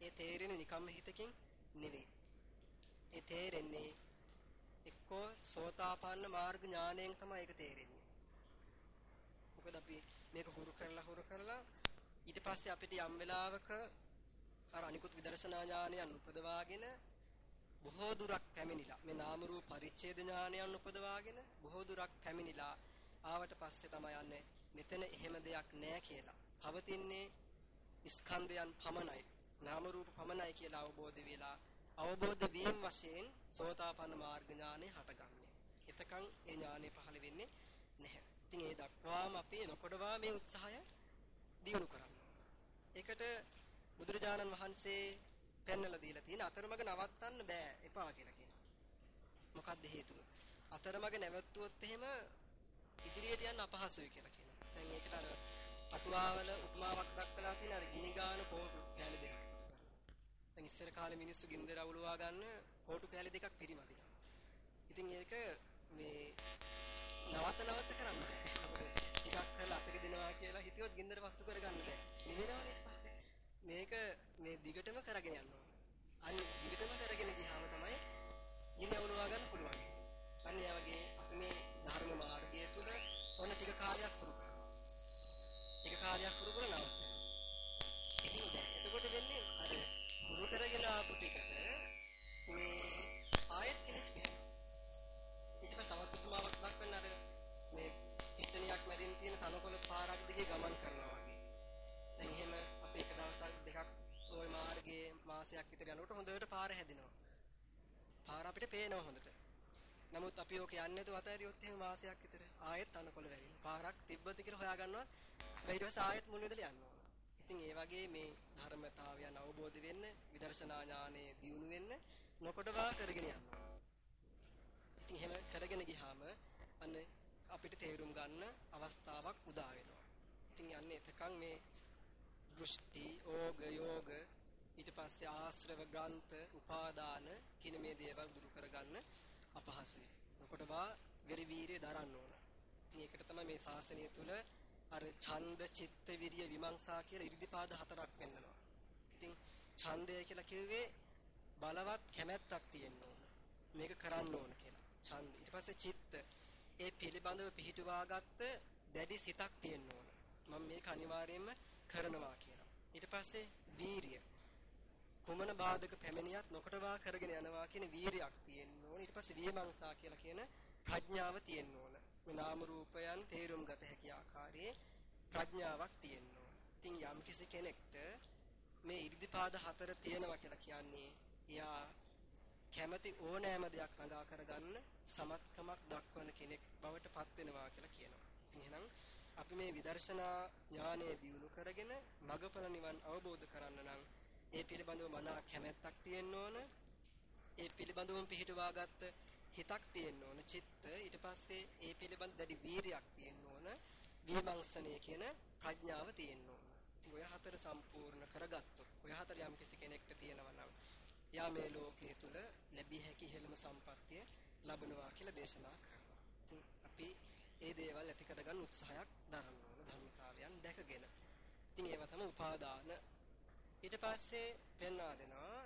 ඒ තේරෙන්නේ නිකම්ම හිතකින් නෙවෙයි. ඒ තේරෙන්නේ එක්කෝ සෝතාපන්න මාර්ග ඥාණයෙන් තමයි ඒක තේරෙන්නේ. මොකද අපි මේක හුරු කරලා හුරු කරලා ඊට පස්සේ අපිට යම් වෙලාවක අර අනිකුත් විදර්ශනා ඥානයන් උපදවාගෙන බොහෝ දුරක් පැමිණිලා මේ නාම රූප පරිච්ඡේද ඥානයන් උපදවාගෙන බොහෝ දුරක් පැමිණිලා ආවට පස්සේ තමයි යන්නේ මෙතන එහෙම දෙයක් නෑ කියලා. පවතින්නේ ස්කන්ධයන් පමණයි. නාම රූප පමණයි කියලා අවබෝධ වෙලා අවබෝධ වීම වශයෙන් සෝතාපන්න මාර්ග ඥානෙ හටගන්නේ. එතකන් ඒ ඥානෙ පහළ වෙන්නේ නැහැ. ඉතින් ඒ දක්වාම අපි නොකොඩවා මේ උත්සාහය දියුණු කරන්න. ඒකට බුදුරජාණන් වහන්සේ පෙන්වලා දීලා තියෙන අතරමඟ නවත්තන්න බෑ එපා කියලා කියනවා. මොකක්ද හේතුව? අතරමඟ නැවතුවොත් එහෙම ඉදිරියට යන්න අපහසුයි කියලා කියනවා. දැන් ඒකට අර අටුවාවල උපමාවක් දක්වලා තියෙන අර ගිනි ගාන කෝටු කැලි දෙකක්. දැන් ඉස්සර කාලේ මිනිස්සු ගින්දර අවුලවා ගන්න කෝටු කැලි දෙකක් පිරිමදිනවා. ඉතින් ඒක මේ නවත නවත කරන්න ටිකක් කරලා අතක දෙනවා කියලා හිතියොත් ගින්දර වස්තු කරගන්න බෑ. නිවෙනවනේ පස්සේ. මේක මේ දිගටම කරගෙන යන්න ඕන. අන්න දිගටම කරගෙන ගියාම තමයි ගින්න අවුලවා ගන්න පුළුවන්. අන්න ඒ වගේ අපි මේ ධර්ම මාර්ගය තුල ඔන්න ටික කාලයක් පුරු කරනවා. ටික කාලයක් පුරු කරලා නවත්තනවා. ඉතින් එතකොට වෙන්නේ අර පුරු කරගෙන ආපු ටිකට මේ ආයෙත් කෙලස් වෙනවා. ඊට පස්සේ තවත් උපමාවක් දක්වන්න අර මේ පිටණියක් මැදින් තියෙන තනකොළ පාරක් දිගේ ගමන් කරනවා වගේ. දැන් එහෙම අපි එක දවසක් දෙකක් ওই මාර්ගයේ මාසයක් විතර යනකොට හොඳට පාර හැදෙනවා. පාර අපිට පේනවා හොඳට. නමුත් අපි ඕක යන්නේ නැතුව අතහැරියොත් එහෙම මාසයක් විතර ආයෙත් අනකොළ වැවෙනවා. පාරක් තිබ්බද කියලා හොයාගන්නවත් ඊට පස්සේ ආයෙත් මුල් ඉඳලා යන්න ඕන. ඉතින් ඒ වගේ මේ ධර්මතාවයන් අවබෝධ වෙන්න, විදර්ශනා ඥානෙ දියුණු වෙන්න නොකොටවා කරගෙන යන්න ඕන. ඉතින් එහෙම කරගෙන ගියාම අන්න අපිට තේරුම් ගන්න අවස්ථාවක් උදා වෙනවා. ඉතින් යන්නේ එතකන් මේ දෘෂ්ටි, ඕග, යෝග ඊට පස්සේ ආශ්‍රව ග්‍රන්ථ, උපාදාන කියන මේ දේවල් දුරු කරගන්න අපහසුයි. නොකොටවා වෙරි වීරිය දරන්න ඕන. ඉතින් ඒකට තමයි මේ ශාසනය තුල අර ඡන්ද, චිත්ත, විරිය, විමංශා කියලා ඉරිදිපාද හතරක් පෙන්නනවා. ඉතින් ඡන්දය කියලා කිව්වේ බලවත් කැමැත්තක් තියෙන්න ඕන. මේක කරන්න ඕන කියලා. ඡන්ද. ඊට පස්සේ චිත්ත. ඒ පිළිබඳව පිහිටුවාගත්ත දැඩි සිතක් තියෙන්න ඕන. මම මේක අනිවාර්යයෙන්ම කරනවා කියලා. ඊට පස්සේ වීරිය. කුමන බාධක පැමිණියත් නොකටවා කරගෙන යනවා කියන වීරියක් තියෙන්න ඕන. ඊට පස්සේ විමර්ශා කියලා කියන ප්‍රඥාව තියෙන්න ඕන. මේ නාම රූපයන් තේරුම් ගත හැකි ආකාරයේ ප්‍රඥාවක් තියෙන්න ඕන. ඉතින් යම් කිසි කෙනෙක්ට මේ ඉර්ධිපාද හතර තියෙනවා කියලා කියන්නේ එයා කැමැති ඕනෑම දෙයක් ළඟා කරගන්න සමත්කමක් දක්වන කෙනෙක් බවට පත් වෙනවා කියලා කියනවා. ඉතින් එහෙනම් අපි මේ විදර්ශනා ඥානය දියුණු කරගෙන මගඵල නිවන් අවබෝධ කරන්න නම් ඒ පිළිබඳව මනා කැමැත්තක් තියෙන්න ඕන. ඒ පිළිබඳවම පිහිටවාගත්ත හිතක් තියෙන්න ඕන. චිත්ත ඊට පස්සේ ඒ පිළිබඳ දැඩි වීරියක් තියෙන්න ඕන. විමර්ශනය කියන ප්‍රඥාව තියෙන්න ඕන. ඉතින් ඔය හතර සම්පූර්ණ කරගත්තොත් ඔය හතර යම් කිසි කෙනෙක්ට තියෙනවා නම් යා මේ ලෝකයේ තුල ලැබිය හැකි ඉහළම සම්පත්තිය ලබනවා කියලා දේශනා කරනවා. ඉතින් අපි ඒ දේවල් ඇති කරගන්න උත්සාහයක් දරන්න ඕන ධර්මතාවයන් දැකගෙන. ඉතින් ඒවා තමයි උපාදාන. ඊට පස්සේ පෙන්වා දෙනවා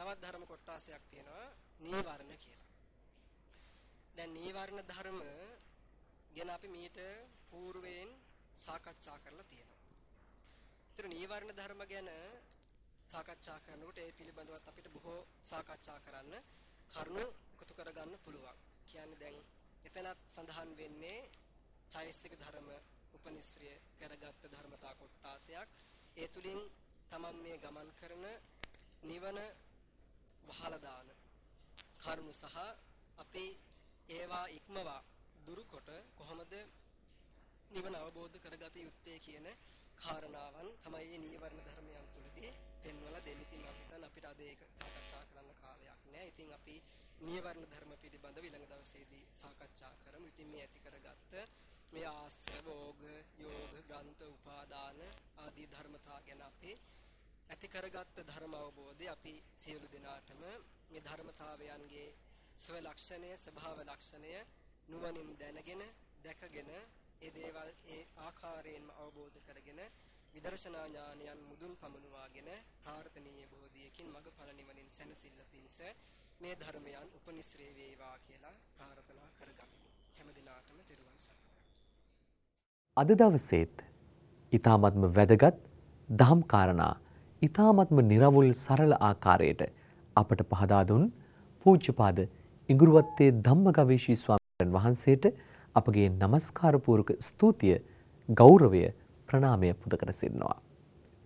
තවත් ධර්ම කොටාසයක් තියෙනවා නීවරණ කියලා. දැන් නීවරණ ධර්ම ගැන අපි මීට పూర్වයෙන් සාකච්ඡා කරලා තියෙනවා. ඒතර නීවරණ ධර්ම ගැන සාකච්ඡා කරනකොට ඒ පිළිබඳවත් අපිට බොහෝ සාකච්ඡා කරන්න කරුණු එකතු කරගන්න පුළුවන්. කියන්නේ දැන් එතනත් සඳහන් වෙන්නේ චෛසික ධර්ම උපනිශ්‍රය කරගත්ත ධර්මතා කොටාසයක්. ඒ තුලින් තමන් මේ ගමන් කරන නිවන වහලා දාන කරුණු සහ අපේ ඒවා ඉක්මවා දුරුකොට කොහොමද නිවන අවබෝධ කරගත යුත්තේ කියන කාරණාවන් තමයි මේ නීවරණ ධර්මයන් තුළදී පෙන්වලා දෙන්නේ. ඉතින් මම හිතන්නේ අපිට අද ඒක සාකච්ඡා කරන්න කාලයක් නැහැ. ඉතින් අපි නීවරණ ධර්ම පිළිබඳව ඊළඟ දවසේදී සාකච්ඡා කරමු. ඉතින් මේ ඇති කරගත්ත මේ ආශ්‍රවෝග, යෝග, ග්‍රන්ථ, උපාදාන ආදී ධර්මතා ගැන අපි ඇති කරගත්ත ධර්ම අවබෝධය අපි සියලු දෙනාටම මේ ධර්මතාවයන්ගේ ස්ව ලක්ෂණය ස්වභාව ලක්ෂණය නුවණින් දැනගෙන දැකගෙන ඒ දේවල් ඒ ආකාරයෙන්ම අවබෝධ කරගෙන විදර්ශනා ඥානයන් මුදුන් පමුණුවාගෙන ප්‍රාර්ථනීය බෝධියකින් මගඵල නිවනින් සැනසෙල්ල පිණිස මේ ධර්මයන් උපනිශ්‍රේ වේවා කියලා ප්‍රාර්ථනා කරගනිමු හැම දිනාටම තෙරුවන් සරණයි. අද දවසේත් ඊ타මත්ම වැදගත් දහම් කාරණා ඉතාමත්ම නිරවුල් සරල ආකාරයට අපට පහදා දුන් පූජ්‍යපාද ඉඟුරුවත්තේ ධම්මගවීෂී ස්වාමීන් වහන්සේට අපගේ নমස්කාර පූර්වක ස්තුතිය ගෞරවය ප්‍රණාමය පුද කර සිටිනවා.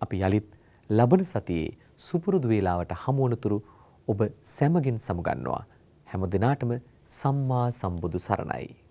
අපි යලිත් ලබන සතියේ සුපුරුදු වේලාවට හමු වනතුරු ඔබ සැමගින් සමුගන්නවා. හැම දිනාටම සම්මා සම්බුදු සරණයි.